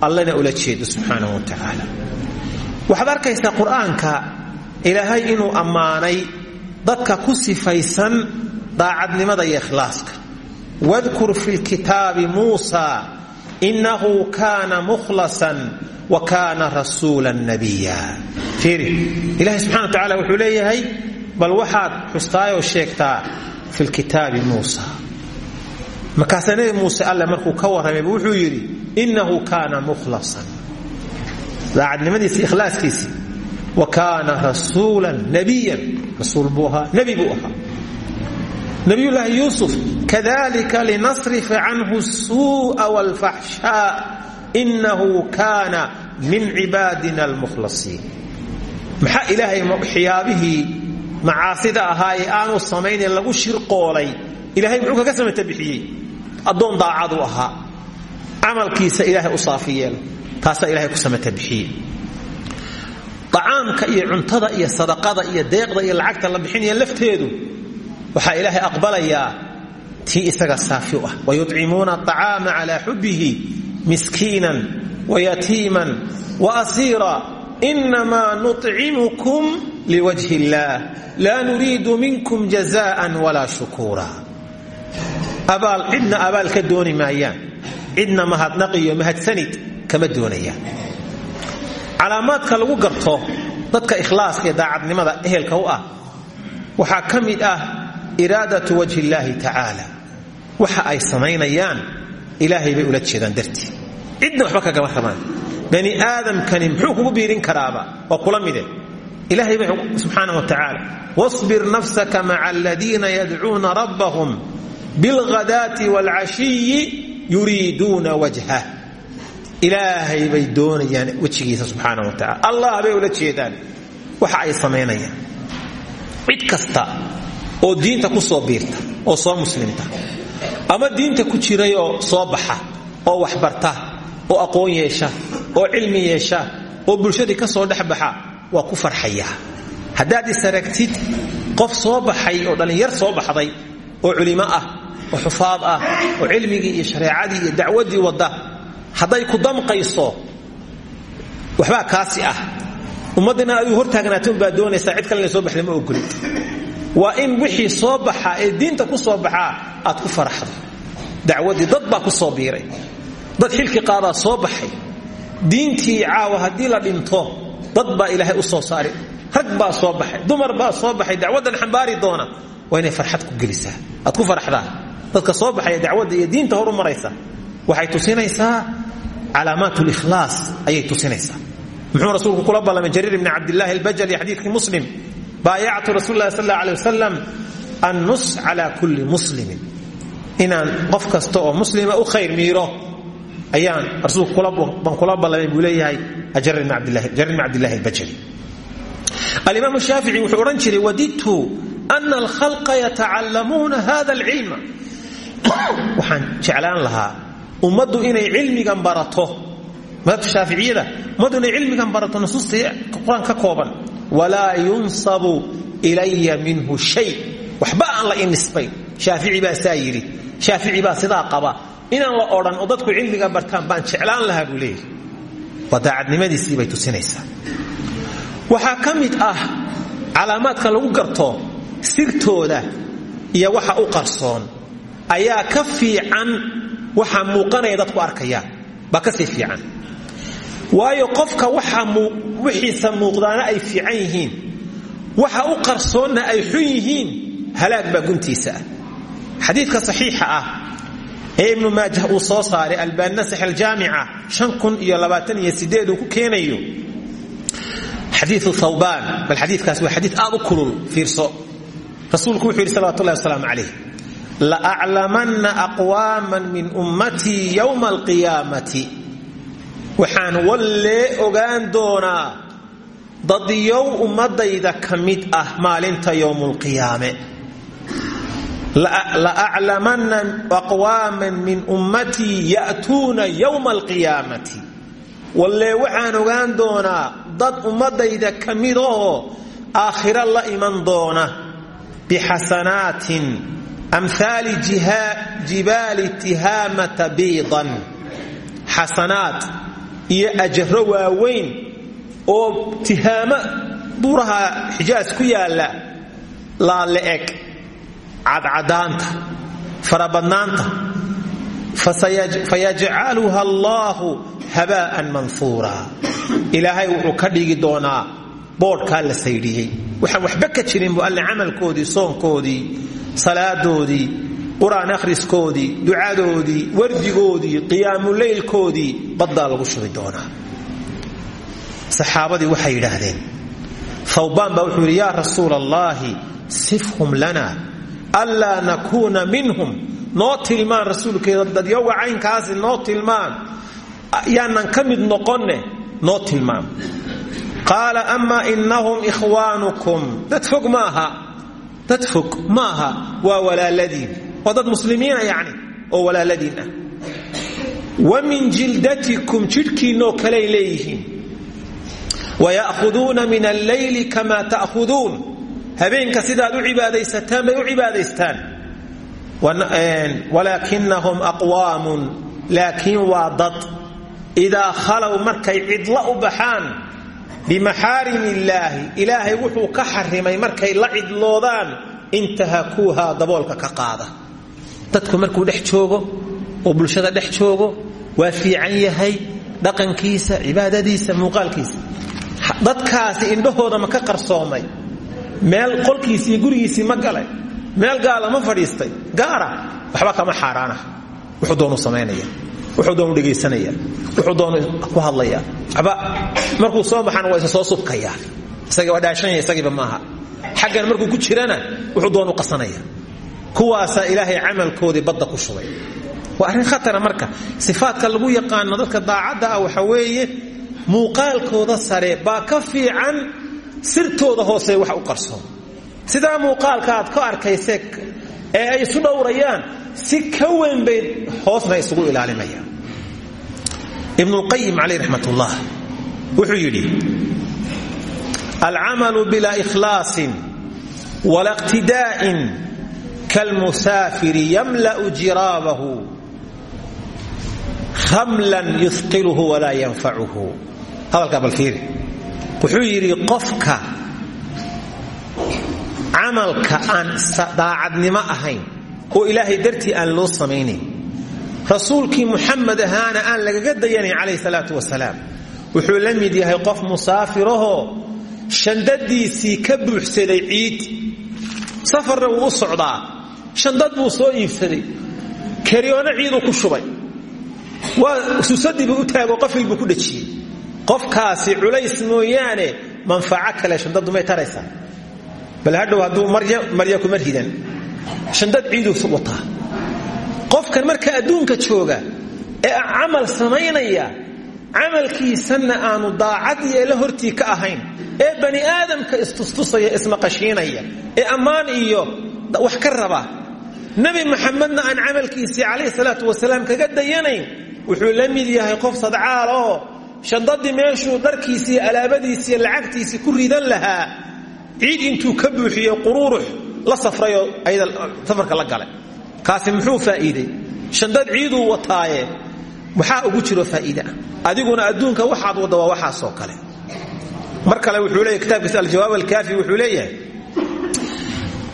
C: allana ula jeedo subxaanahu wa tacaala waxaad arkaysaa qur'aanka ilaahay inuu ammaanay dadka ku sifaysan daacadnimada iyo ikhlaaska. Wadkur fi lkitaabi muusa inahu kaana mukhlasan wa kaana rasuulan nabiya ilahay subxana wa tacala wuxuu leeyahay bal waxaad xustaayoo sheegtaa fi lkitaabi muusa. Markaasaa nebi muuse alle markuu ka warramayba wuxuu yidhi innahu kaana mukhlasan. Daacadnimadiisi ikhlaaskiisii wa kaana rasuulan nabiyan. Rasuul buu ahaa nebi buu ahaa. Nabiyullaahi yuusuf kadalika linasrifa canhu suu'a waalfaxshaa inahu kaana min cibaadina almukhlasiin. Maxaa ilaahay waxyaabihii macaasida ahaa ee aanu samayne lagu shirqoolay ilahay muxuu kaga samata bixiyey? Addoon daacadu ahaa. Camalkiisa ilaahay u saafi yeela taasaa ku samata bixiyey. Acaamka iyo cuntada iyo sadaqada iyo deeqda iyo lacagta la bixinaya lafteedu waxaa ilaahay aqbalayaa tii isaga saafi ah. Wayucimuuna acaama calaa xubbihi miskiinan wayatiiman waasiira inamaa nucimukum liwajhi illaah laa nuriidu minkum jazaan walaa shukuura abaal cidna abaal ka dooni maayaan cidna mahadnaqiyo mahadsanid kama doonayaan calaamaadka lagu garto dadka ikhlaaska iyo daacadnimada ehelka u ah waxaa ka mid ah iraadatu wajhi illaahi tacaala waxa ay samaynayaan ilaahay bay ula jeedaan dartii cidna waxba kagama rabaan bani aadamkani muxuu kugu biirin karaaba waa kula mide ilahay bay subxaana wa tacaala wasbir nafsaka maca aladiina yadcuuna rabbahum bilghadaati waalcashiyi yuriiduuna wajhah ilaahay bay doonayaan wejigiisa subxaana wa tacala allah bay ula jeedaan. Waxa ay samaynayaan. Cid kasta oo diinta ku soo biirta oo soo muslimta ama diinta ku jirayoo soo baxa oo waxbarta oo aqoon yeesha oo cilmi yeesha oo bulshadii ka soo dhexbaxa waa ku farxaya. Haddaad isaragtid qof soo baxay oo dhallinyar soo baxday oo culimo ah oo xufaad ah oo cilmigii iyo shareecadii iyo dacwaddii wadda hadday ku damqayso waxbaa kaasi ah. Ummaddina adigu hortaagnaato unbaa doonaysaa cid kale soo baxda ma ogolid waa in wixii soo baxa ee diinta ku soo baxaa aad ku faraxdo dacwaddii dad baa ku soo biiray. Dad xilki qaadaa soo baxay. Diintii caawa haddii la dhinto dad baa ilaahay u soo saari rag baa soo baxay dumar baa soo baxay dacwaddan xambaari doona. Waa farxad ku gelisaa. Aad ku faraxdaa. Dadka soo baxaya dacwadda iyo diinta horu maraysa waxay tusinaysaa calaamaat likhlaas ayay tusinaysaa. Muxuu rasuulku kula ballamay jariir ibni cabdillaahi albajali xadiidkii muslim baayactu rasuul lahi sal alay wasalam annus cala kulli muslimin. Inaan qof kasta oo muslima u khayr miiro ayaan rasuulku baan kula ballamay buu albajali. Alimaam shaafici wuxuu odhan jiray wadidtu ana alkhalqa yatacallamuuna hada alcilma waxaan jeclaan lahaa ummaddu inay cilmigan barato. Madhabta shaaficiyada ummaddu inay cilmigan barato nusuustii qur'aan ka kooban. Walaa yunsabu ilaya minhu shay. Waxba aan la inisbayn. Shaafici baa saa yidhi. Shaafici baa sidaa qaba inaan la odhan oo dadku cilmiga bartaan baan jeclaan lahaa buu leeyahy waa daacadnimadiisii bay tusinaysaa. Waxaa ka mid ah calaamaadka lagu garto sirtooda iyo waxa u qarsoon. Ayaa ka fiican waxa muuqanaya dadku arkayaan. Baa ka sii fiican. Waayo qofka wixiisa muuqdaana ay fiican yihiin. Waxa u qarsoonna ay xun yihiin halaag baa guntiisa ah. Xadiidka saxiixa ah ee ibnu maajah uu soo saaray albaanina saxiljaamica uu ku keenayo. Xadiiu thawbaan bal xadiikaas waa xadii aad kulul fiirso. Rasuulku wuxuu yidhi salawat ullahi wasalaamu calayh laaclamanna aqwaaman min ummatii yowma alqiyaamati. Waxaan wallee ogaan doonaa dadyow ummadayda ka ah maalinta yowmulqiyaame laaclamanna aqwaaman min ummatii ya'tuuna yowma alqiyaamati wallee waxaan ogaan doonaa dad ummadayda ka midahoo aakhiro la iman doona bixasanaatin amhaali jibaali tihaamata biidan xasanaad iyo ajaro waaweyn oo tihaamo buuraha xijaas ku yaalla laale eg cadcadaanta farabadnaanta fayajcaluha allaahu habaa'an manfuura ilaahay wuxuu ka dhigi doonaa boodhkaa la saydhiyey. Waxaan waxba ka jirin bu alle camalkoodii soonkoodii salaadoodii qur'aan akhriskoodii ducadoodii wardigoodii qiyaamuleylkoodii baddaa lagu shubi doonaa. Saxaabadii waxay yidhaahdeen thawbaan baa wuxuu yidhi yaa sifhum lana anlaa nakuuna minhum noo tilmaan rasuulkeeda dadyoga caynkaasi noo tilmaan yaanan ka noqonne noo tilmaan qaala amaa inahum ikhwaanukum dad fog maaha dad fog maaha waa walaaladiin waa dad muslimiina wa min jildatikum jidhkiinoo kaley leeyihiin waya'huduuna min alleyli kama ta'huduun habeenka sidaad u cibaadaysataan bay u cibaadaystaan. Walaakinahum aqwaamun laakiin waa dad. Idaa khalow markay cidla u baxaan bimaxaarim illaahi ilaahay wuxuu ka xarimay markay la cidloodaan intahakuuha daboolka ka qaada. Dadku markuu dhex joogo oo bulshada dhex joogo waa fiican yahay dhaqankiisa cibaadadiisa muuqaalkiisa. Dadkaasi indhahooda ma ka qarsoomay meel qolkiisi iyo gurigiisii ma galay meel gaala ma fadhiistay gaara waxba kama xaaraana. Wuxuu doonu samaynaya wuxuu doonu dhegaysanaya wuxuu doonu ku hadlaya. Waxba markuu soo baxana waa soo subkaya. Isaga waa dhaashanya maaha xaggan markuu ku jirana wuxuu doonu qasanaya. Kuwaasaa ilaahay camalkoodii badda ku shubay. Waa arrin khatara marka. Sifaadka lagu yaqaano dadka daacadda ah waxa weeye muuqaalkooda sare baa ka fiican sirtooda hoose wax u qarsoon sidaa muuqaalka aad ka arkayse ee ay isu dhowrayaan si ka weyn bay hoosna isugu ilaalinayaan. Ibnulqayim caleyh raxmat ullah wuxuu yidhi alcamalu bilaa ikhlaasin wala iqtidaa'in kalmusaafiri yamla'u jiraabahu ramlan yuqiluhu walaa yanfacuhu hadalkaa balfiiri wuxuu yidhi qofka camalka aan daacadnimo ahayn oo ilaahay dartii aan loo samaynayn rasuulkii muxamed ahaana aan lagaga dayanayn calayh salaatu wasalaam wuxuu la mid yahay qof musaafirahoo shandadiisii ka buuxsaday ciid. Safarna wuu u socdaa shandad buu soo iibsaday karyoona ciiduu ku shubay waa susadiibuu u taagoo qafil buu ku dhajiyey qofkaasi culays mooyaane manfaco kale shandadu may taraysaa. Bal hadhow hadduu marya kuma ridan shandad ciiduu wataa. Qofkan marka adduunka jooga ee camal samaynaya camalkiisanna aanu daacad yeela hortii ka ahayn ee bani aadamka istustusaya ismaqashiinaya ee ammaan iyo wax ka raba. Nebi maxamedna aan camalkiisii calayhi salaatu kaga dayanayn wuxuu la mid yahay qof sadcaal shandadii meeshuu dharkiisii alaabadiisii lacagtiisii ku ridan lahaa ciid intuu ka buuxiyo quruurux la safrayoo ayada safarka la galay. Kaasi muxuu faa'iidey shandad ciiduu wataaye waxaa ugu jiro faa'iideah adiguna adduunka waxaad wadda waa waxaasoo kale. Mar kale wuxuu leeyahy kitaabkiisa aljawaab alkaafi wuxuu leeyahay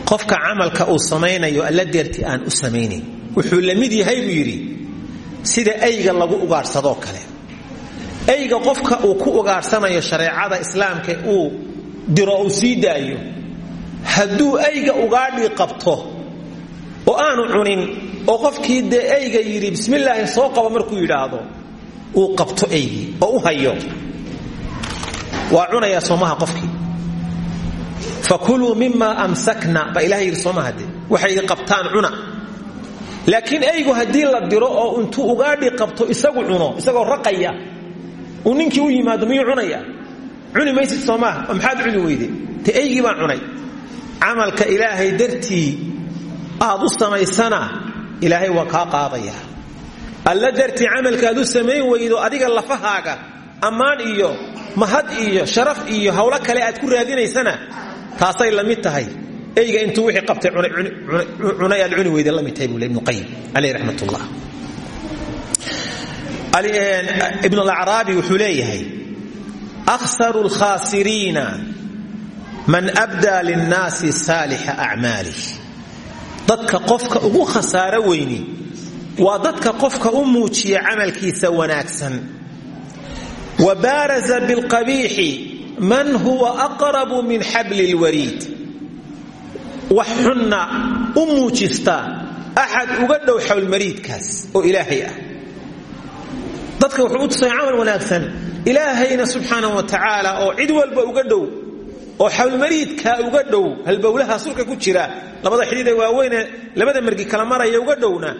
C: qofka camalka uu samaynayo alla aan u samaynayn. Wuxuu la yahay buu sida ayga lagu ugaadhsadoo kale ayga qofka uu ku ugaadhsanayo shareecada islaamka uu diro uu sii daayo hadduu ayga ugaadhii qabto oo aanu cunin oo qofkii dee ayga yidhi bismillaahi soo qaba markuu yidhaahdo uu qabto aygii oo u hayo. Waa cunayaa soomaha qofkii fakuluu mima amsakna baa ilaha yidhi waxay qabtaan cuna. Laakiin aygu haddii la diro oo intuu ugaadhii qabto isagu cuno isagoo raqaya uu ninkii u yimaado miyuu cunaya? Cuni maysid soomaaha oo maxaad cuni weyde? Te aygii baan cunay. Camalka ilaahay dartii aad u samaysana ilaahay waa kaa qaadaya. Alla dartii camalkaad u samayn weydo adiga lafahaaga ammaan iyo mahad iyo sharaf iyo hawlo kale aad ku raadinaysana taasay la mid tahay. Eyga intuu wixii qabtay cunay aad cuni weyda la tahay buu le ibnu qayim ibn alacraabi wuxuu leeyahay akhsaru lkhaasiriina man abdaa linnaasi saalixa acmaalih dadka qofka ugu khasaaro weyni waa dadka qofka u muujiya camalkiisa wanaagsan. Wa baaraza bilqabiixi man huwa aqrabu min xabli lwariid wax xunna u muujista axad uga dhow xawlmariidkaas oo ilaahay ah dadka wuxuu u tusay camal wanaagsan. Ilaahayna subxaanahu wa tacaala oo cid walba uga dhow oo xawlmariidka uga dhow halbowlaha sulka ku jira labada xidhiidee waaweynee labada margi kala maraya uga dhowna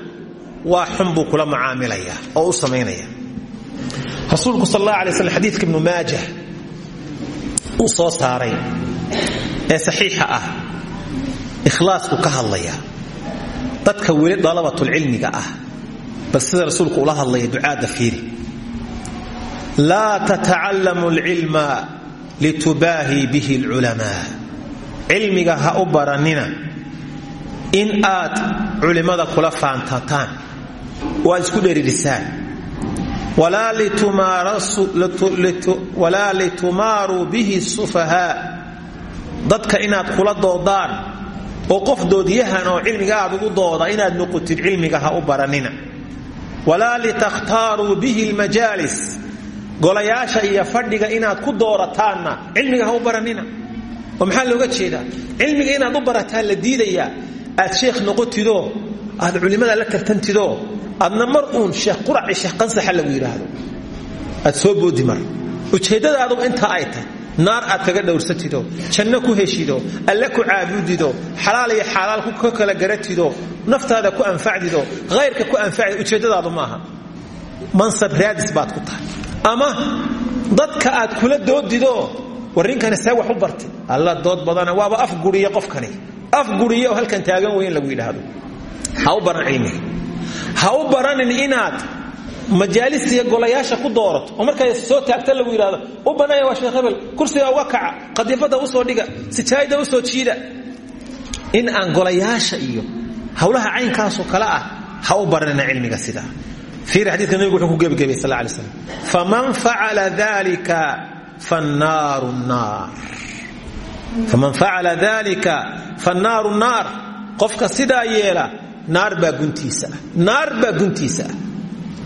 C: waa xun kula mucaamilaya oo u samaynaya. Rasuulku sal allah alay slam xadiidka ibnu maajah saaray ee saxiixa ah ikhlaasku ka hadlaya. Dadka weli dalabatulcilmiga ah bal sida rasuulku ula hadlaya ducaadda fiiri laa tatacallamu alcilma litubaahi bihi alculamaa. Cilmiga ha u baranina in aad culimmada kula faantataan oo aad isku dheeririsaan. Walaa litumaaruu bihi sufahaa. Dadka inaad kula doodaan oo qof doodyahan oo cilmiga ugu dooda inaad noqotid cilmiga ha u baranina walaa litakhtaaruu bihi lmajaalis golayaasha iyo fadhiga inaad ku doorataanna cilmiga ha u baranina. Oo maxaa looga jeedaa? Cilmiga inaad u barataan la diidayaa aad sheekh noqotidoo aad culimmada la tartantidoo adna mar uun sheekh quraci sheekh qansaxa lagu yidhaahdo aad soo boodi mar. Ujeeddadaaduba intaa ay tahay naar aad kaga dhowrsatido janno ku heshido alle ku caabudido xalaal iyo xaalaal ka kala garatido naftaada ku anfacdido hayrka ku anfacdi ujeeddadaadu maaha. Mansab raadis baad ku tahay. Ama dadka aad kula doodido warninkani see wax u bartay alla dood badana waaba afguriye qofkani. Afguriye oo halkan taagan wey in lagu yidhaahdo. Ha u baran cilmiga ha u baranin inaad majaalista iyo golayaasha ku doorato oo markay soo taagta lagu yidhahdo u bannaaya waa sheekh hebel kursiga uga kaca qadiifadda u soo dhiga sijaayada u soo jiida. In aan golayaasha iyo howlaha caynkaasoo kale ah ha u baranina cilmiga sidaa fiiri xadiidka nabigu wuxuu ku gebagabay sal alay slam faman facala dalika fannaaru naar. Faman facala dalika fannaaru naar. Qofka sidaa yeela naar baa guntiisa. Ah naar baa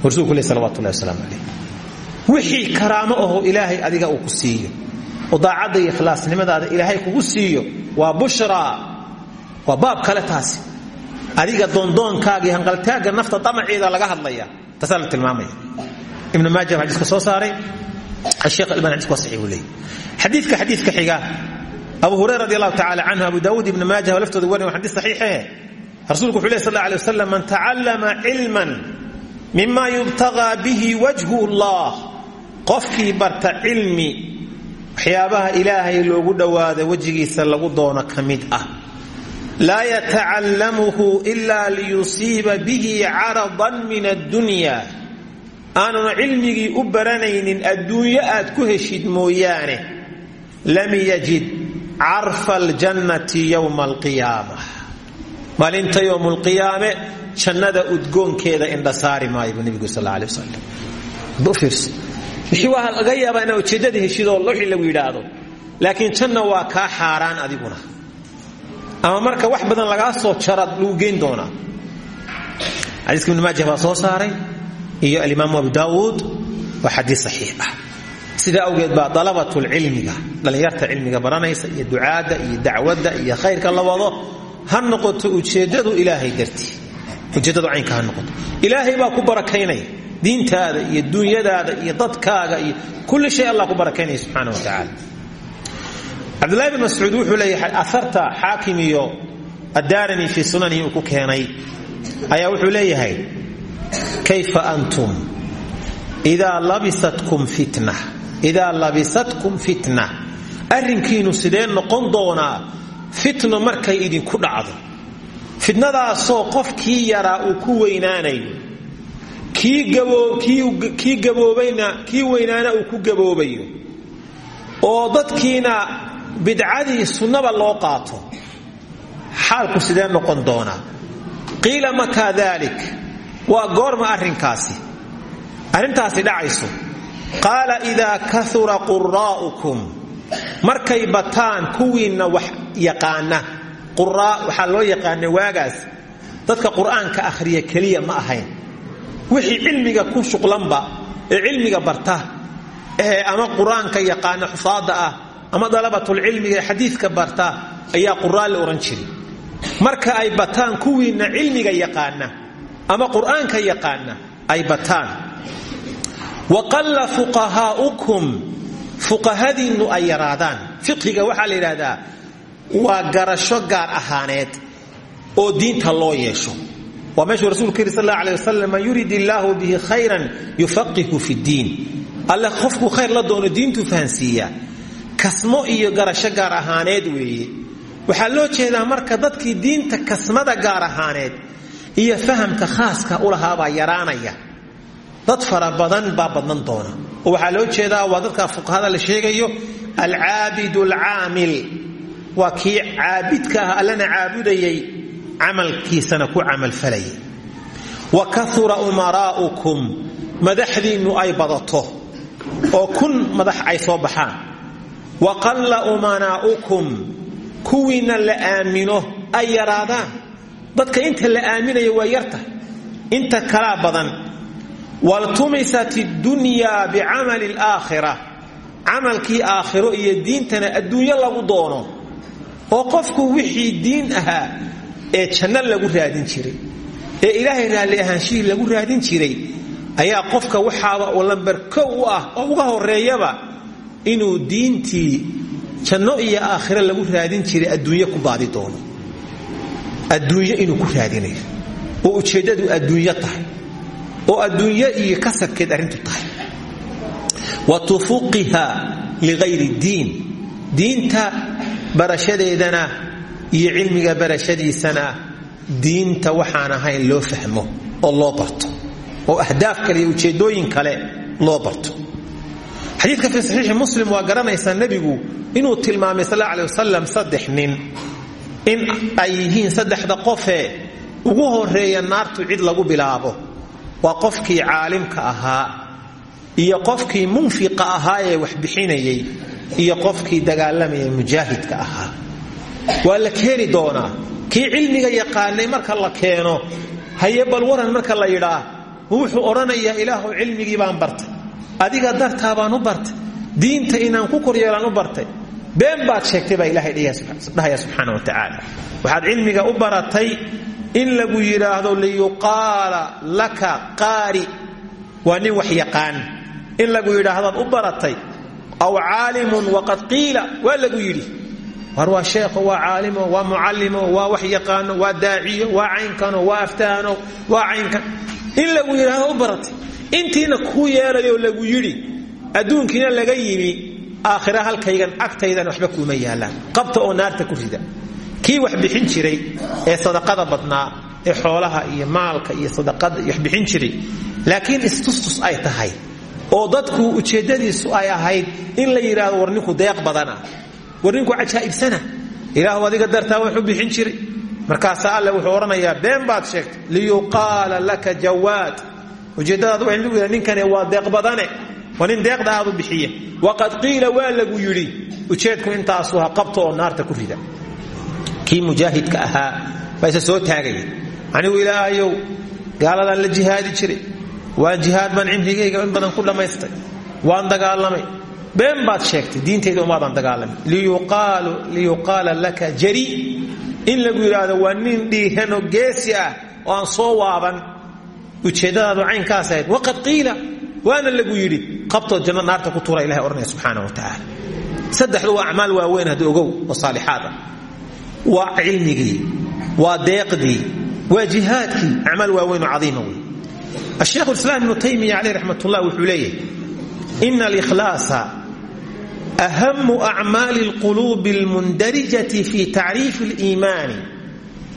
C: rasuulku leh salawatulahi wasalaamu calayh wixii karaamo aho ilaahay adiga uu ku siiyo oo iyo ikhlaasnimadaada ilaahay kugu siiyo waa bushraa waa baab kale taasi. Adiga doondoonkaaga iyo nafta damaceeda laga hadlaya taasaa la tilmaamaya. Ibnu maaja baa soo saaray. Asheekh albani xadisku waa saxiix buu leeyay. Xadiidka xadiidka xiga abu hurayra radi allahu tacala abu daawuud ibnu maaja oo laftooda warin waa xadiis rasuulku wuxuu leh sal alla man tacallama cilman mima yubtaaa bihi wajhu llah qofkii barta cilmi waxyaabaha ilaahay loogu dhowaada wejigiisa lagu doono ka mid ah. Laa yatacallamuhu ilaa liyusiiba bihi caradan min addunya. Aanuna cilmigii u baranaynin adduunyo aad ku heshid mooyaane lam yajid carfa aljannati yowma jannada udgoonkeeda indha saari maayo buu nebigu sal alay wasalam wixii waa laga yaabaa inaa ujeeddada heshidoo wixii lagu yidhaahdo. Laakiin janna waa kaa xaaraan adiguna. Ama marka wax badan lagaa soo jara lagu geyn doonaa. Xadiiska ibnu maajah baa soo saaray iyo alimaamu abu daawuud waa xadiis saxiix ah. Sidaa awgeed baa dalabatulcilmiga dhallinyarta cilmiga baranaysa iyo ducaadda iyo dacwadda iyo khayrka la wado ha noqoto ujeeddadu ilaahay dartii ujeeddadu caynka ha noqoto. Ilaahay baa ku barakaynaya diintaada iyo dunyadaada iyo dadkaaga iyo kulli shay allah ku barakaynaya subxaana wa tacaala. Cabdullahi bin mascuud wuxuu leeyahay aarta xaakim iyo addaarani fii ku keenay. Ayaa wuxuu leeyahay kayfa antum? Idaa labisatkum fitna idaa labisatkum fitna arrinkiinu sidee noqon doonaa fitno markay idinku dhacdo fitnadaasoo qofkii yaraa uu ku weynaanayo kii gaboobayna kii weynaana uu ku gaboobayo. Oo dadkiina bidcadii sunnaba loo qaato. Xaalku sidee noqon doonaa? Qiila mataa dalik waa goorma arrinkaasi. Arrintaasi dhacayso. Qaala idaa kaura quraa'ukum markay bataan kuwiinna wax yaqaana quraa waxaa loo yaqaana waagaas. Dadka qur'aanka akhriya keliya ma ahayn. Wixii cilmiga ku shuqlanba ee cilmiga barta ee ama qur'aanka yaqaana ah ama dalabatulcilmiga ee xadiidka barta ayaa quraan la odhan jiray. Marka ay bataan kuwiinna cilmiga yaqaana ama qur'aanka yaqaana ay bataan. Wa qalla fuqahaa'ukum fuqahadiinnu ay yaraadaan. Fiqhiga waxaa la yidhaahdaa waa garasho gaar ahaaneed oo diinta loo yeesho. Waa meeshuu rasuulku yidhi sal alla alay wasalam man yurid bihi khayran yufaqihu fi ddiin alle qofkuu khayr la doono diintuu fahansiiyaa kasmo iyo garasho gaar ahaaneed weeye. Waxaa loo jeedaa marka dadkii diinta kasmada gaar ahaaneed iyo fahamka khaaska u lahaabaa yaraanaya. Dad fara badan baa badnan doona. Oo loo jeedaa waa dadka fuqahada la sheegayo alcaabid alcaamil waa kii caabidka ah allana caabudayay camalkiisana ku camalfalayay wa kaura umaraa'ukum madaxdiinnu ay badato oo kun madax ay soo baxaan. Wa qalla umanaa'ukum kuwiina la aamino ay yaraadaan. Dadka inta la aaminaya waa yarta inta kalaa badan. Waltumisat iddunyaa bicamali alaakhira camalkii aakhiro iyo diintana adduunyo lagu doono oo qofku wixii diin ahaa ee janno lagu raadin jiray ee ilaahay raalli ahaanshihii lagu raadin jiray ayaa qofka waxaaba uu lambar kow u ah oo uga horeeyaba inuu diintii janno iyo aakhiro lagu raadin jiray adduunyo ku baadi doono. Adduunyo inuu ku raadinayo oo ujeeddadu adduunyo tahay oo adduunyo iyo kasabkeed arrintu tahay. Wa tufuqiha ligayri diin. Diinta barashadeedana iyo cilmiga barashadiisana diinta waxaan ahayn loo fahmo oo loo barto oo ahdaaf kale iyo ujeeddooyin kale loo barto. Xadiidka fii saxiixi muslim waa garanaysaa nebigu inuu tilmaamay sal alay wasalam saddex nin in ay yihiin saddexda qofee ugu horreeya naartu cid lagu bilaabo. Waa qofkii caalimka ahaa iyo qofkii munfiqa ahaa ee wax bixinayay iyo qofkii dagaalamaya mujaahidka ahaa. Waa la keeni doonaa. Kii yaqaanay marka la keeno haye bal waran marka la yidhaa wuxuu odhanayaa ilaahu cilmigii baan bartay. Adiga dartaa baan u bartay. Diinta inaan ku koryeelaan u bartay. Been baad sheegtay baa ilaahay dhahaya subxaana wa tacaala. Waxaad cilmiga u baratay in lagu yidhaahdo liyuqaala laka qaari. Waa nin wax in lagu yidhaahdaad u baratay aw caalimun waqad qiila waa lagu yidhi. War waa sheekho waa caalimo waa mucallimo waa wax yaqaano waa daaciyo waa caynkano waa in lagu yidhaahdo u baratay. Intiina kuu yeelayoo lagu yidhi adduunkiina laga yimi aakhira halkaygan agtaydan waxba kuuma yaalaan. Qabta oo naarta ku rida. Kii wax bixin jiray ee sadaqada badnaa ee xoolaha iyo maalka iyo sadaqada wax bixin jiray. Laakiin istustus ay tahay oo dadku ujeeddadiisu ay ahayd in la yidhaahdo war ninku deeq badana war ninku cajaa'ibsana. Ilaahu adiga dartaa bixin jiray. Markaasaa alle wuxuu odhanayaa been baad sheegtay. Liyuqaala laka jawaad. Ujeeddadaad waa ninkani waa deeq badane waa nin bixiya waqad qiila waa lagu yidhi ujeedku intaasu ha qabto oo naarta ku rida. Kii mujaahidka ahaa baa soo taagaya anigu ilaahayow gaaladaan la jihaadi jiray waan jihaad baan cimrigayga in badan ku dhammaystay waan dagaalamay. Been baad sheegtay. Diintayda umaadan dagaalamin liyuqaala laka jari. In lagu yidhaahdo waa nin dhiiranoo geesi ah oo aan soo waaban. Ujeeddadaadu caynkaas ahayd. Waqad qiila. Waana lagu yidhi qabtood janno naarta ku tuura ilahay odhanaya subxaana wa tacaala saddexdu waa acmaal waaweyn ogow oo saalixaad ah. Waa cilmigii waa deeqdii waa jihaadkii acmaal waaweyn oo cadiima wey ahekh islaam ibnu taymiya caleyh raxmat ullah wuxuu leeyahay ina alkhlaasa ahamu acmaali alquluubi almundarijati fi tacriifi aliimaani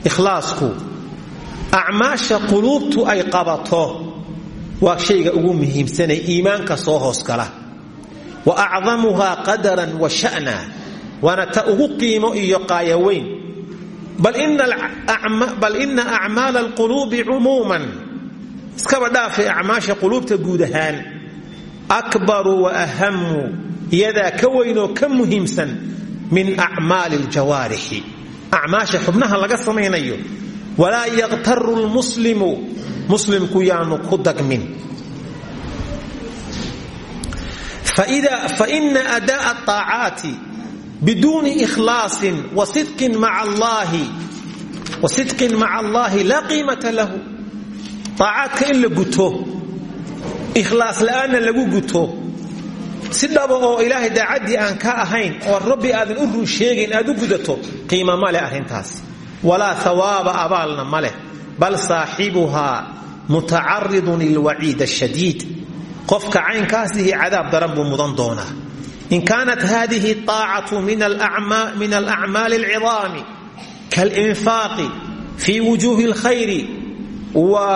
C: ikhlaasku acmaasha quluubtu ay qabato waa shayga ugu muhiimsanay iimaanka soo hoosgala wa acdamuhaa qadaran wa sha'na waana ta ugu qiimo iyo qaayaweyn iskaba dhaafay acmaasha quluubta guud ahaan. Akbaru wa ahamu iyadaa ka weynoo ka muhiimsan min acmaali aljawaarixi acmaasha xubnaha laga samaynayo. Walaa yaktaru lmuslimu muslimku yaanu ku dagmin. Faina adaa aacaati biduuni ikhlaasin wasidqin maca allaahi laa qiimata lahu aacaadka in la guto ikhlaas la'aanna lagu guto. Si oo ilaahay daacaddii aan ka ahayn oo rabbi aadan u run sheegayn aad u gudato qiima ma leh arrintaas. Walaa hawaaba abaalna ma leh bal saaxibuhaa mutacaridun lilwaciid ashadiid. Qofka caynkaasihi cadaab daran buu mudan doonaa. In kaanat hadihi aacatu min alacmaali alcidaami kaalinfaaqi fii wujuuhi alkhayri wa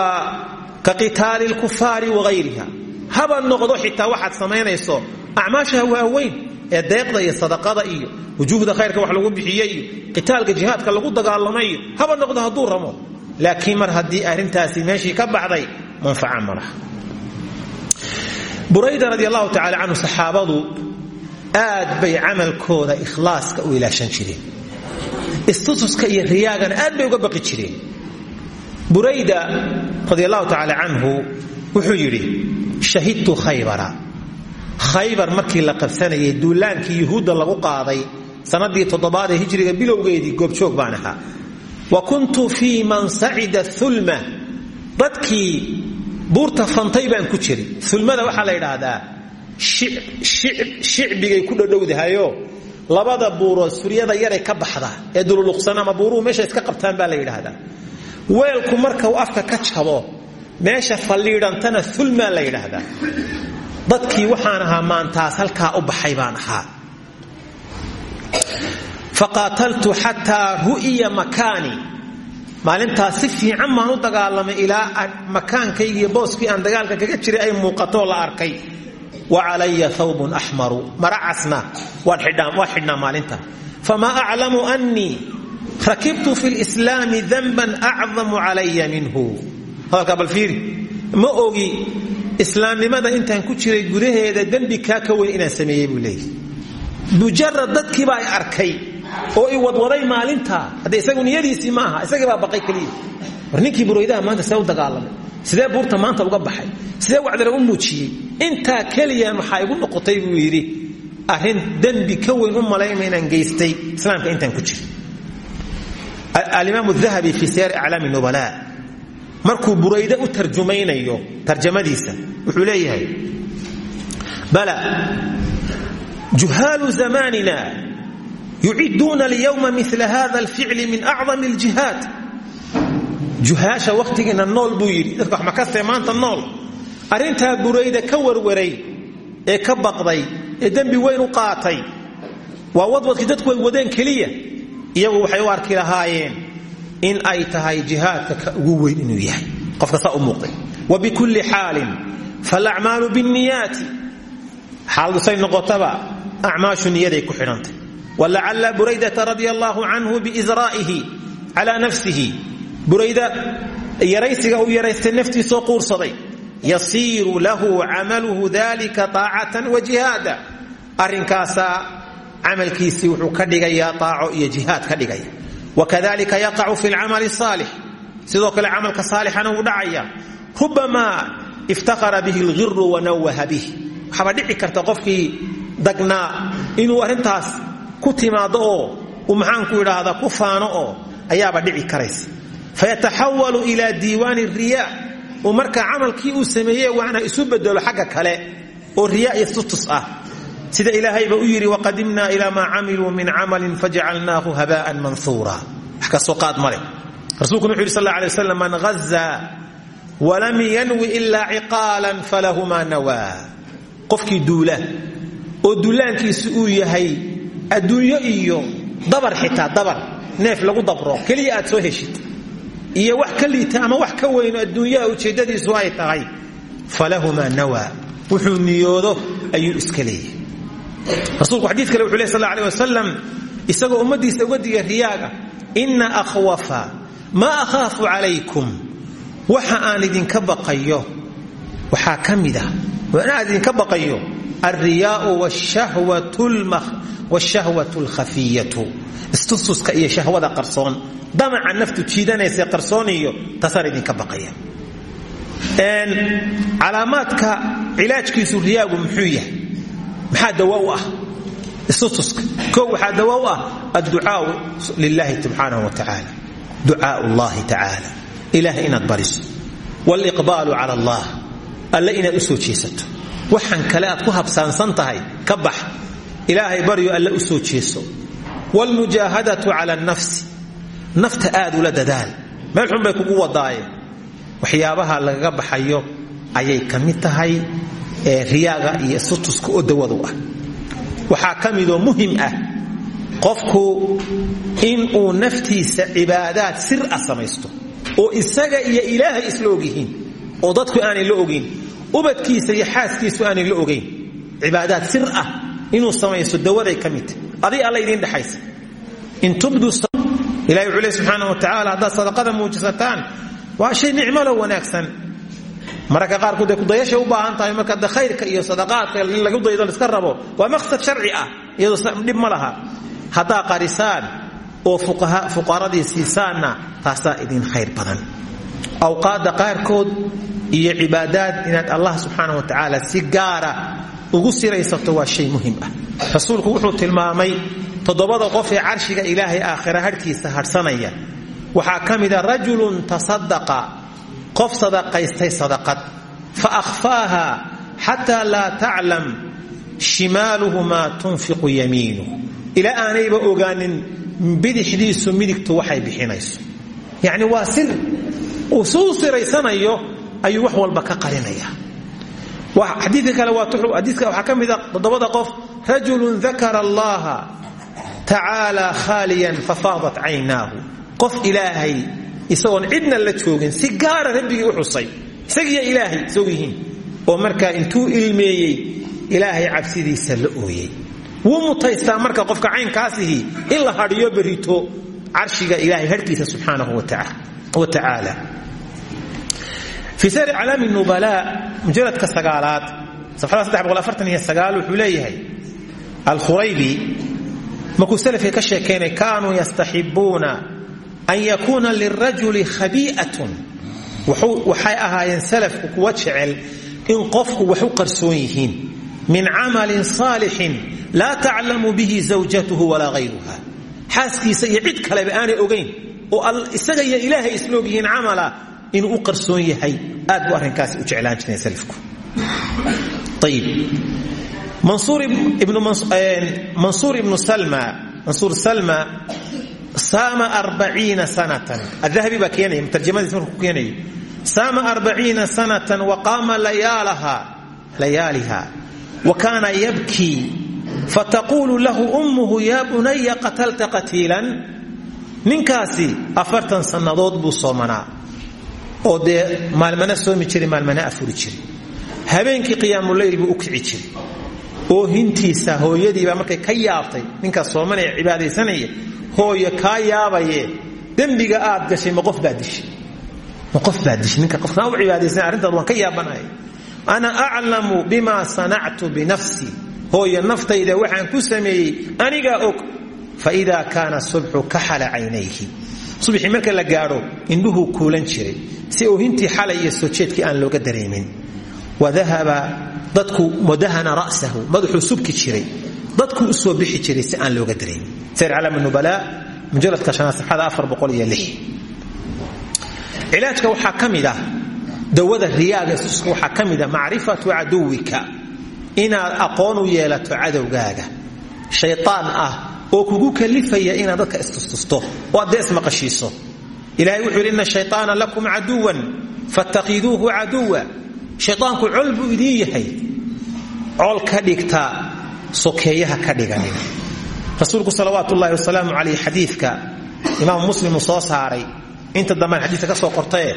C: ka qitaali lkufaari wagayriha haba noqdo xitaa waxaad samaynayso acmaashaha waaweyn ee deeqda iyo sadaqada iyo wujuuhda khayrka wax lagu bixiye qitaalka jihaadka lagu dagaalamay. Haba noqdo hadduu ramo laakiin mar haddii arrintaasi meeshii ka baxday manfaca ma burayda radi allahu tacala canhu aad bay camalkooda ikhlaaska u ilaashan jireen. Istususka iyo riyaagana aad bay uga baqi jireen burayda radi allahu tacaala canhu wuxuu yidhi shahidtu khaybara. Khaybar markii la qabsanayay duulaankii yuhuudda lagu qaaday sanadii toddobaad ee hijriga bilowgeedii goobjoog baan ahaa. Wa kuntu fii man sacida ulma dadkii buurta fantay ku jiray. Ulmada waxaa la yidhaahdaa shicbigay ku dhodhowdahayo labada buurood suryada yaray ka baxda ee dululuqsan ama buuruhu meesha iska qabtaan baa la yidhaahdaa weelku marka uu afka ka jabo meesha falliidhantana ulmaa la yidhaahdaa. Dadkii waxaan ahaa maantaas halkaa u baxay baan ahaa. Faqaataltu xataa ru'iya makaani. Maalintaas si fiican baan dagaalamay ilaa makaankaygi iyo aan dagaalka kaga jiray ay muuqatoo la arkay. Wa calaya thawbun axmaru mara casna waa xidhnaa maalinta. Famaa aclamu annii rakibtu fi lislaami danban acdamu calaya minhu. Hadalkaa bal fiiri ma ogi islaamnimada intaan ku jiray gudaheeda dembi kaa ka weyn inaan sameeyey buu leeyahy. Mujarad dadkiibaa ay arkay oo i wadwaday maalinta hadde isagu niyadiisii ma aha isagii baa baqay keliya war ninkii buraydaha maanta see u dagaalamay sidee buurta maanta uga baxay sidee wacdara u muujiyey? Intaa keliya maxaa igu noqotay buu yidhi arrin alimaam dahabi fii siyar aclaami nubala markuu burayde u tarjumaynayo tarjamadiisa wuxuu leeyahay bala juhaalu zamanina yuciduuna alyawma mila hada alficli min acdam aljihaad. Juhaasha wakhtigiina nool buu yidhi. Dadka wax makastee maanta nool. Arrintaa burayda ka warwaray ee ka baqday ee dembi weyn u qaatay iyagu waxay u arki lahaayeen in ay tahay jihaadka ka ugu weyn inuu yahay. Qofka saa u muuqday wa bikulli xaalin falacmaalu binniyaati. Xaaladusay noqotaba acmaashu niyaday ku xidhantay. Walacalla buraydata radia allaahu canhu biisraa'ihi calaa nafsihi. Burayda yaraysiga uu yaraystay naftiisoo quursaday. Yasiiru lahu camaluhu dalika aacatan wa jihaada. Arrinkaasaa camalkiisii wuxuu ka dhigayaa aaco iyo jihaad ka dhigaya wakadalika yaqacu fi lcamali saalix. Sidoo kale camalka saalixana wuu dhacaya. Rubamaa iftaqara bihi lgiru wanawaha bih waxaaba dhici karta qofkii dagnaa inuu arrintaas ku timaado oo uu maxaanku idhaahda ku faano oo ayaaba dhici karaysa. Fayataxawalu ila diiwaani riya uu markaa uu sameeye waana isu bedelo xagga kale oo riya iyo tutus ah sida ilaahayba u yidhi waqadimna ila maa camiluu min camalin fajacalnaahu habaan manhuura wax ka soo qaad male rasuulkuna wuxu yidhi sal alay waslam man yanwi ilaa ciqaalan falahu maa nawaa. Qofkii duula oo duulaankiisu uu yahay adduunyo iyo dabar xitaa dabar neef lagu dabro keliya aad soo heshid iyo wax ka ama wax ka weyno adduunyaha ujeeddadiisu ay tahay falahu maa nawaa. Wuxuu niyoodo ayuu iska rasuulku xadiid kale wuxu leh sal alay wasalam isagoo ummaddiisa uga digay riyaaga inna akhwafa maa akhaafu calaykum waxa aan idinka baqayo. Waxaa ka mid ah aan idinka baqayo alriyaau washahwatu lkhafiyatu istustuska iyo shahwada qarsoon damaca naftu jiidanaysa qarsoon iyo taasaan idinka baqaya. Calaamaadka cilaajkiisu riyaagu muxuu yahay maxaa dawa u ah istutuska o waxaa dawa u ah? Adducaau lilahi subxaanahu wa tacaala. Ducaau llahi tacaala. Ilahay inaad bariso. Waliqbaalu cala allah alle inaad u soo kale aad ku habsaansan tahay ka bax. Ilaahay baryo alle u soo jeeso. Wlmujaahadatu cala nafta aad ula dadaal. Bay kugu wadaayeen waxyaabaha lagaga baxayo ayay ka mid tahay riyaaga iyo sutuska oo dawadu ah. Waxaa ka midoo muhiim ah qofku inuu naftiisa cibaadaad sir ah oo isaga iyo ilaahay isla ogyihiin oo dadku aanay la ogayn ubadkiisa iyo xaaskiisu aanay la ogayn cibaadaad sir ah inuu samaysto dawaday ka adig alla idiin dhexaysa in tubdu ilahi wuxuu leey subxaana wa tacaala haddaad sadaqada muujisataan waa shay nicmalo wanaagsan mararka qaarkood kudayashay u baahan tahay marka de khayrka iyo sadaqaadka in lagu daydo laiska rabo waa maqsad sharci ah iyadoo dhib ma laha. Haddaa qarisaan oo fuqaradii siisaanna taasaa idin khayr badan. Awqaadda qaarkood iyo cibaadaad inaad allah subxaana wa tacaala si ugu siraysato waa shay muhiim ah. Rasuulku wuxuu tilmaamay toddobada qof ee carshiga ilaahay aakhira hadhkiisa hadhsanaya waxaa ka mida rajulun tasadaqa qof sadaqaystay sadaqad. Fa akhfaaha xataa laa taclam shimaaluhu maa tunfiqu yamiinuh ilaa aanayba ogaanin bidixdiisu midigtu waxay bixinayso. Yacni waa sir uu suu wax walba ka qarinaya. Xadiidka kale waadiika waxaa ka mida toddobada qof rajulun dakara allaha tacaala khaaliyan fafaadat caynaahu. Qof ilaahay isagoon cidna la joogin si gaara rabbigii u xusay isagiiyo ilaahay isog oo markaa intuu ilmeeyey ilaahay cabsidiisa la ooyey. Wuu mutaystaa marka qofka caynkaasihi in la hadhiyo berito carshiga ilahay harhkiisa subxaanahu wa tacaala. Fii sayri calaami nubala mujaladka sagaalaad safxada wuxuu leeyahay alkhuraybi markuu salafka ka sheekaynay kaanuu yastaxibuuna an yakuuna lirajuli khabii'atun waxay ahaayeen salafku kuwa jecel in qofku wax qarsoon yihiin min camalin saalixin laa taclamu bihi zawjatuhu walaa hayruha xaaskiisa iyo cid kaleba aanay oo isaga iyo ilaahay isloog yihiin camala u qarsoon yahay aad buu arrinkaasi u jeclaan jireen salafku ayib mansuur ibnu salma saama arbaciina sanatan. Adahabi baa keenaya tarjamadiis markuu keenayo saama arbaciina sanatan wa qaama layaaliha. Wa kaana yabkii fataquulu lahu ummuhu yaa bunaya qatalta qatiilan. Ninkaasi afartan sannadood buu soomanaa oo dee maalmana soomi jiray maalmana afuri jiray. Habeenkii qiyaamuleyl buu u kici jiray oo hintiisa hooyadiibaa markay ka yaabtay. Ninkaas soomanaya cibaadaysanaya hooyo kaa yaabaye. Dembiga aad gashay ma qof dishay. Ma qof dishay ninka qofkaan u cibaadaysanay arrintaad waan ka yaabanahay. Ana aclamu bima sanactu binafsi hooyo naftayda waxaan ku sameeyey anigaa og faida kaana subxu kaxala caynayhi. Subaxii marka la gaadho indhuhuu kuulan jiray. Si oohintii xalay soo jeedkii aan looga dareemin. Wadahaba dadku wadahana ra'sahu madaxuu subki jiray. Dadku u soo bixi jiray si aan looga dareemin. Sayr calam nubala mujaladka shanaad safxada afar boqol iyo lix. Cilaajka waxaa ka ah dawada riyaaga waxaa ka mid a macrifatu caduwika inaad aqoon u yeelato cadowgaaga. Shaytaan ah oo kugu kalifaya inaad dadka istustusto. Oo aad dee ismaqashiiso ilahay wuxuu yidhi ina lakum caduwan fattakiduuhu caduwa shayaanku col buu idiin yahay. Col ka dhigta sokeeyaha ka dhiganin rasuulku salawaat ullahi wasalaamu calayh xadiidka imaam muslim soo saaray. Inta dambaan xadiiska ka soo qortaye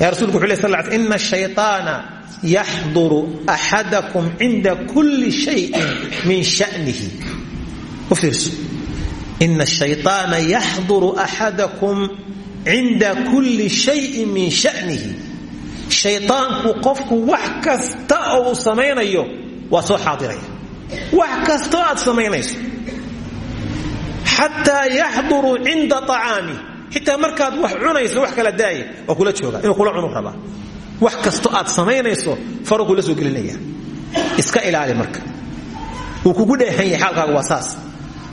C: yaa rasulku wuxu ley sal l ina shayaana yaxduru axadakum cinda kulli shayin min shanihi. U fiirso. Ina shayaana yaxduru axadakum kulli shayin min shanihi shayaanku qofku wax kasta oo uu samaynayo waa soo xaadiraya. Wax kastoo aad samaynayso. Xataa yaxduru cinda acaami xitaa markaad wax cunayso wax kala daaya waa kula jooga inuu kula cunu rabaa. Wax kasto aad samaynayso faru kula soo gelinaya. Iska ilaali marka. Wuu kugu dheehan yahay xaalkaaga waa saas.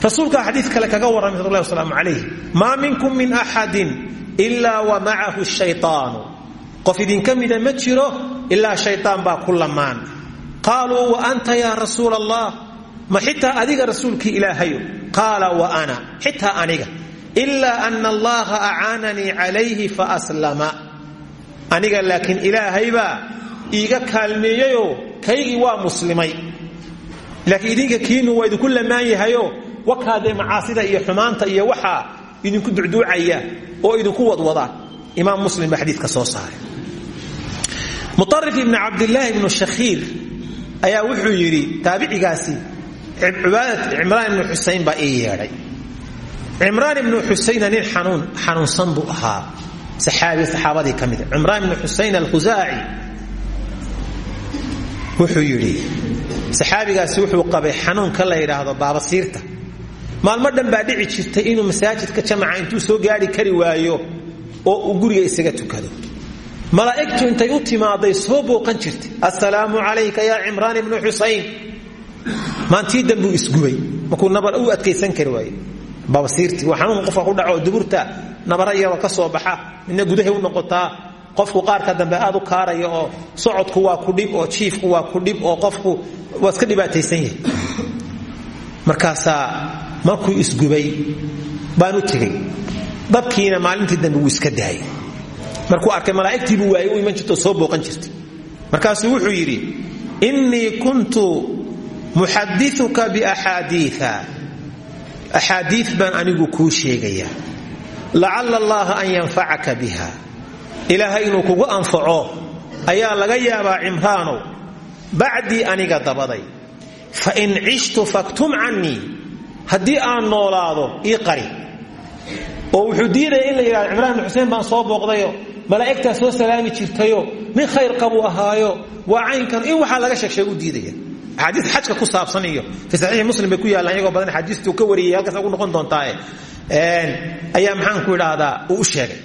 C: Rasuulkaa kale kaga warramay sal llahi wasalaamu calayh maa minkum min axadin ilaa wa macahu shaytaanu qof idinka mida ma jiro ilaa shaytaan baa ku lamaan. Qaaluu wa anta yaa rasuula allah ma xitaa adiga rasuulkii ilaahayo? Qaala wa ana. Xitaa aniga. Ilaa ana allaha acaananii calayhi faaslama aniga laakiin ilaahaybaa iiga kaalmeeyeyoo kaygii waa muslimay. Laakiin idinka kiinu waa idinku lamaan yahayo wakaadee macaasida iyo xumaanta iyo waxaa idinku ducduucaya oo idinku wadwada. Imaam muslim baa xadiidka soo saaray muarif ibni cabdilaahi ibnu shakhiir ayaa wuxuu yidhi taabicigaasi cimraan ibnu xusayn baa ii yeedhay. Cimraan ibnu xusayna nin xanuun xanuunsan buu ahaa. Saxaabi saxaabadii ka mida cimraan ibnu xusayn alkhusaaci wuxuu yidhi saxaabigaasi wuxuu qabay xanuunka la yidhaahdo baabasiirta maalmo dhan baa dhici jirtay inuu masaajidka jamaca intuu soo gaari kari waayo oo uu guriga isaga tukado malaa'igtu intay u timaaday soo booqan jirtay. Assalaamu calayka yaa cimraan ibnu xusayn. Maantii dambuu isgubay. Markuu nabar u adkaysan kari waaye. Baabasiirtii waa xanuun qofka ku dhaco duburta. Nabara yaroo ka soo baxa. Midna gudahay u noqotaa. Qofku qaarka dambe aad u kaaraya oo socodku waa ku dhib oo jiifku waa ku dhib oo qofku waa iska dhibaataysan yahay. Markaasaa markuu isgubay. Baan u tegey. Dabkiina maalintii dambe iska daayay markuu arkay malaa'igtiibuu waayey u iman jirta oo soo booqan jirtay. Markaasuu wuxuu yidhi innii kuntu muxadiuka biaxaadiia axaadii baan anigu kuu sheegaya. Lacala allaha an yanfacaka biha. Ilaahay inuu kugu anfaco ayaa laga yaabaa cimraanow bacdii aniga dabaday. Fain cishtu faktum cannii. Haddii aan noolaado ii qari. Oo wuxuu diidaya in la yidhahdo cimraan ibnu xuseen baan soo booqdayo malaa'igtaa soo salaami jirtayo nin khayr qabuu ahaayo waa caynkan in waxaa laga sheegsheeg u diidaya. Axaadiis xajka ku saabsan iyo fi saxiixi muslim ku yaallaan iyagoo badan axaadiistuu ka wariyay halkaas ugu noqon doontaae ayaa maxaanku idhaahdaa uu u sheegay.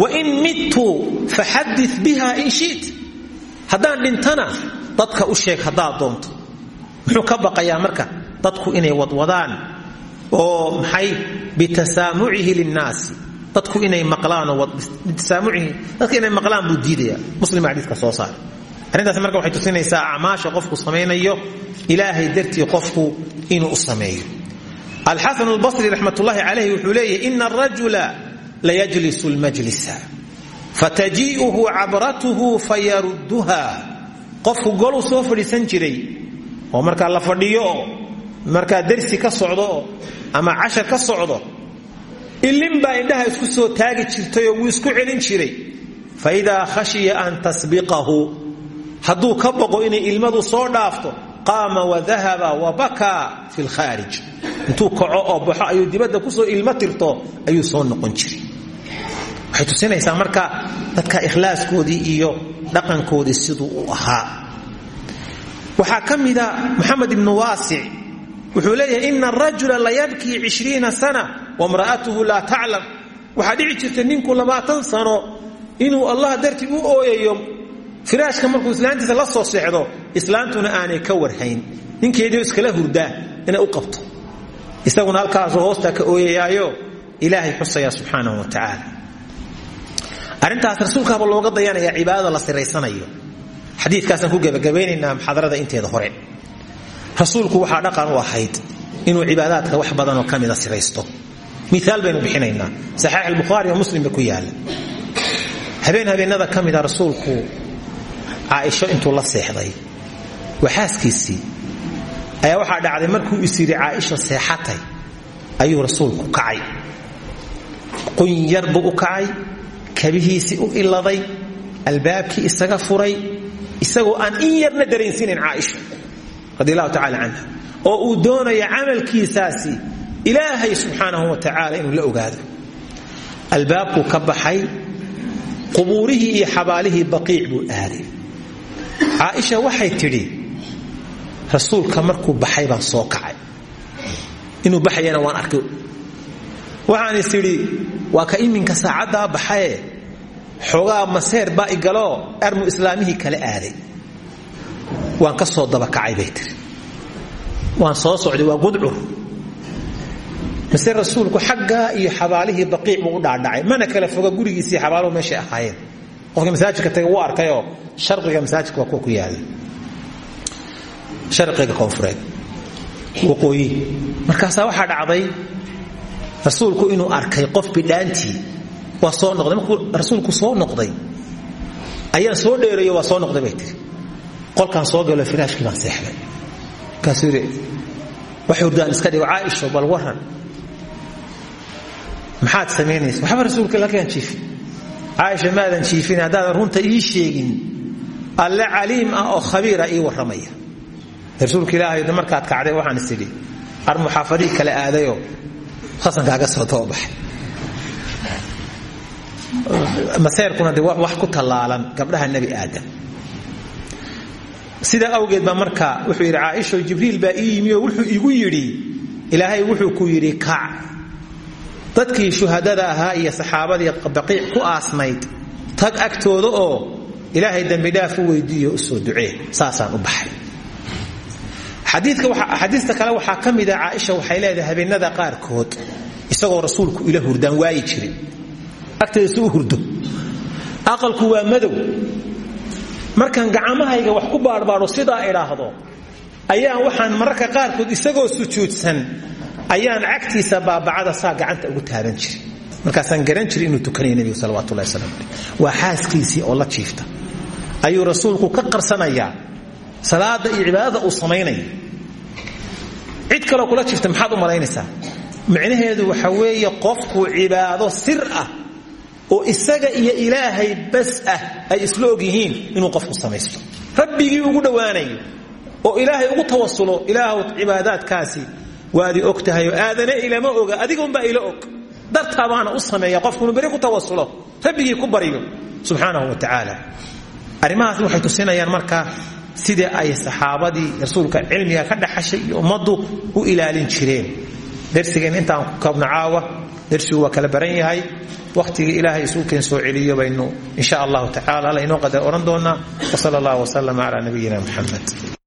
C: Wain midtu faxadi biha in shit. Haddaan dhintana dadka u sheeg haddaad doonto. Muxuu ka baqayaa marka dadku inay wadwadaan oo maxay bitasaamucihi linnaasi dadku inay maqlaantasaamuihi dadka inay maqlaan buu diidaya. Muslim xadiiska soo saaray. Arrintaas marka waxay tusinaysaa acmaasha qofku samaynayo ilaahay dartii qofku inuu u sameeyo. Alxasan albasri raxmatullaahi calayhi wuxuu leeyahy ina arajula layajlisu lmajlisa fatajii'uhu cabratuhu fayarudduha. Qofku goluu soo fadhiisan jiray oo markaa la fadhiyo markaa darsi ka socdo ama cashar ka socdo baa indhaha isku soo taagi jirtayoo wuu isku celin jiray. Faidaa khashiya an tasbiqahu. Hadduu ka boqo inay ilmadu soo dhaafto qaama wadahaba wabakaa fi lkhaarij intuu kaco oo baxo ayuu dibadda ku soo ilmo tirto ayuu soo noqon jiray. Waxay tusinaysaa marka dadka ikhlaaskoodii iyo dhaqankoodii siduu u ahaa. Waxaa ka mida moxamed ibnu wuxuu leeyahay ina arajula layabkii cishriina sana wamra'atuhu laa taclam waxaa dhici jirta ninku labaatan sano inuu allah dartii u ooyayo firaashka markuu islaantiisa la soo seexdo islaantuna aanay ka warhayn. Ninkeediio iskala hurdaa inay u qabto. Isaguna halkaasuu hoostaa ka ooyayaayo ilaahay xusaya subxaanahu wa tacaala arrintaas rasuulkaaba looga dayanaya cibaadada la siraysanayo. Xadiikaasaan ku gebagabaynaynaa muxaadarada inteeda hore. Rasuulku waxaa dhaqan u ahayd inuu cibaadaadka wax badanoo ka mida siraysto miaal baynu bixinaynaa. Saxiix albukhaari oo muslim ba ku yaalla habeen habeenada ka mida rasuulku caaisho intuu la seexday waa xaaskiisii ayaa waxaa dhacday markuu is yidhi caaisha seexatay. Ayuu rasuulku kacay. Qunyar buu u kacay kabihiisii u iladay albaabkii isaga furay isagoo aan in yarna daraynsinin caaisha radi allahu tacala canha oo uu ilaahay subxaanahu wa tacaala inuu la ogaado. Albaabkuu ka baxay qubuurihii iyo xabaalihii baqiic buu aaday. Waxay tidhi rasuulka markuu baxay baan soo kacay. Inuu baxayana waan arkay. Waxaan is waa ka iminka saacaddaa baxaye? Xoogaa maseer baa igaloo armu islaamihii kala aaday. Waan ka soo dabakacay bay tiri waan soo socday waa gudcur mise rasuulku xaggaa iyo xabaalihii baqiic buu u dhaadhacay. Mana kala foga gurigiisii xabaaluhu meeshay ahaayeen. Qofka masaajidka taga wuu arkayoo sharqiga masaajidka waa ku yaalla sharqiga koonfureed. Waqooyi. Markaasaa waxaa dhacday rasuulku inuu arkay qof bidhaantii waa soo noqday. Rasuulku soo noqday ayaan soo dheereeyo waa soo noqday bay tiri. Qolkaan soo galo firaashkii baan seexday. Markaasuu yidhi wax iska dhigo caaisho bal waran maxaad samaynaysa waxba rasuulka lakaan jiifin. Caaisha maadan jiifin haddaadan runta ii sheegin. Alle caliim ah oo khabiira ii warramaya. Rasuulka ilaahay markaad kacday waxaan is idhi ar muxaafadihii kale aadayoo hasankaaga soo tababaxay maseerkuna de wax ku tallaalan gabdhaha nebi aadam. Sidaa awgeed baa marka wuxuu yidhi caaisho jibriil baa ii yimi wuxuu igu yidhi ilaahay wuxuu ku yidhi kac dadkii shuhadada ahaa iyo saxaabadii baqiic ku aasnayd tag agtooda oo ilaahay dembidhaaf u weydiiyo u soo ducee saasaan u baxay. Xadiista kale waxaa ka mida waxay leedahay habeenada qaarkood isagoo rasuulku ila hurdaan waayi jirin. Si u hurdo. Aqalku waa madow. Markaan gacmahayga wax ku baadhbaadho sidaa idhaahdo ayaan waxaan mararka qaarkood isagoo sujuudsan ayaan cagtiisa baabacada saa gacanta ugu taaban jiray. Markaasaan garan jiray inuu tukanaya nebigu salawatulahi wasalam aleh waa xaaskiisii oo la jiifta. Ayuu rasuulku ka qarsanayaa salaada iyo cibaadada uu samaynaya cid kaloo kula jiifta maxaad u malaynaysaa? Micnaheedu waxa weeye qofku cibaado sir ah oo isaga iyo ilaahay bas ah ay isla inuu qofku samaysto. Rabbigii ugu dhowaanayo oo ilaahay ugu tawasulo ilaahw cibaadaadkaasi waadi og tahayoo aadana ilama oga adigunbaa ila og. Dartaabaana u sameeya qofkunu beri ku tawasulo rabbigii ku baryo subxaanahu wa tacaala. Arrimahaas waxay tusinayaan markaa sidii ay saxaabadii rasuulka cilmiga ka dhaxashay iyo u ilaalin jireen. Darsigeen intaan ku kabno caawa darsigu waa kala baran yahay. Wakhtigii ilaahay isuukeen soo celiyo baynu insha allahu tacala alla qadar odhan doonaa. Wsal allah wslama cala nabiyina muxamed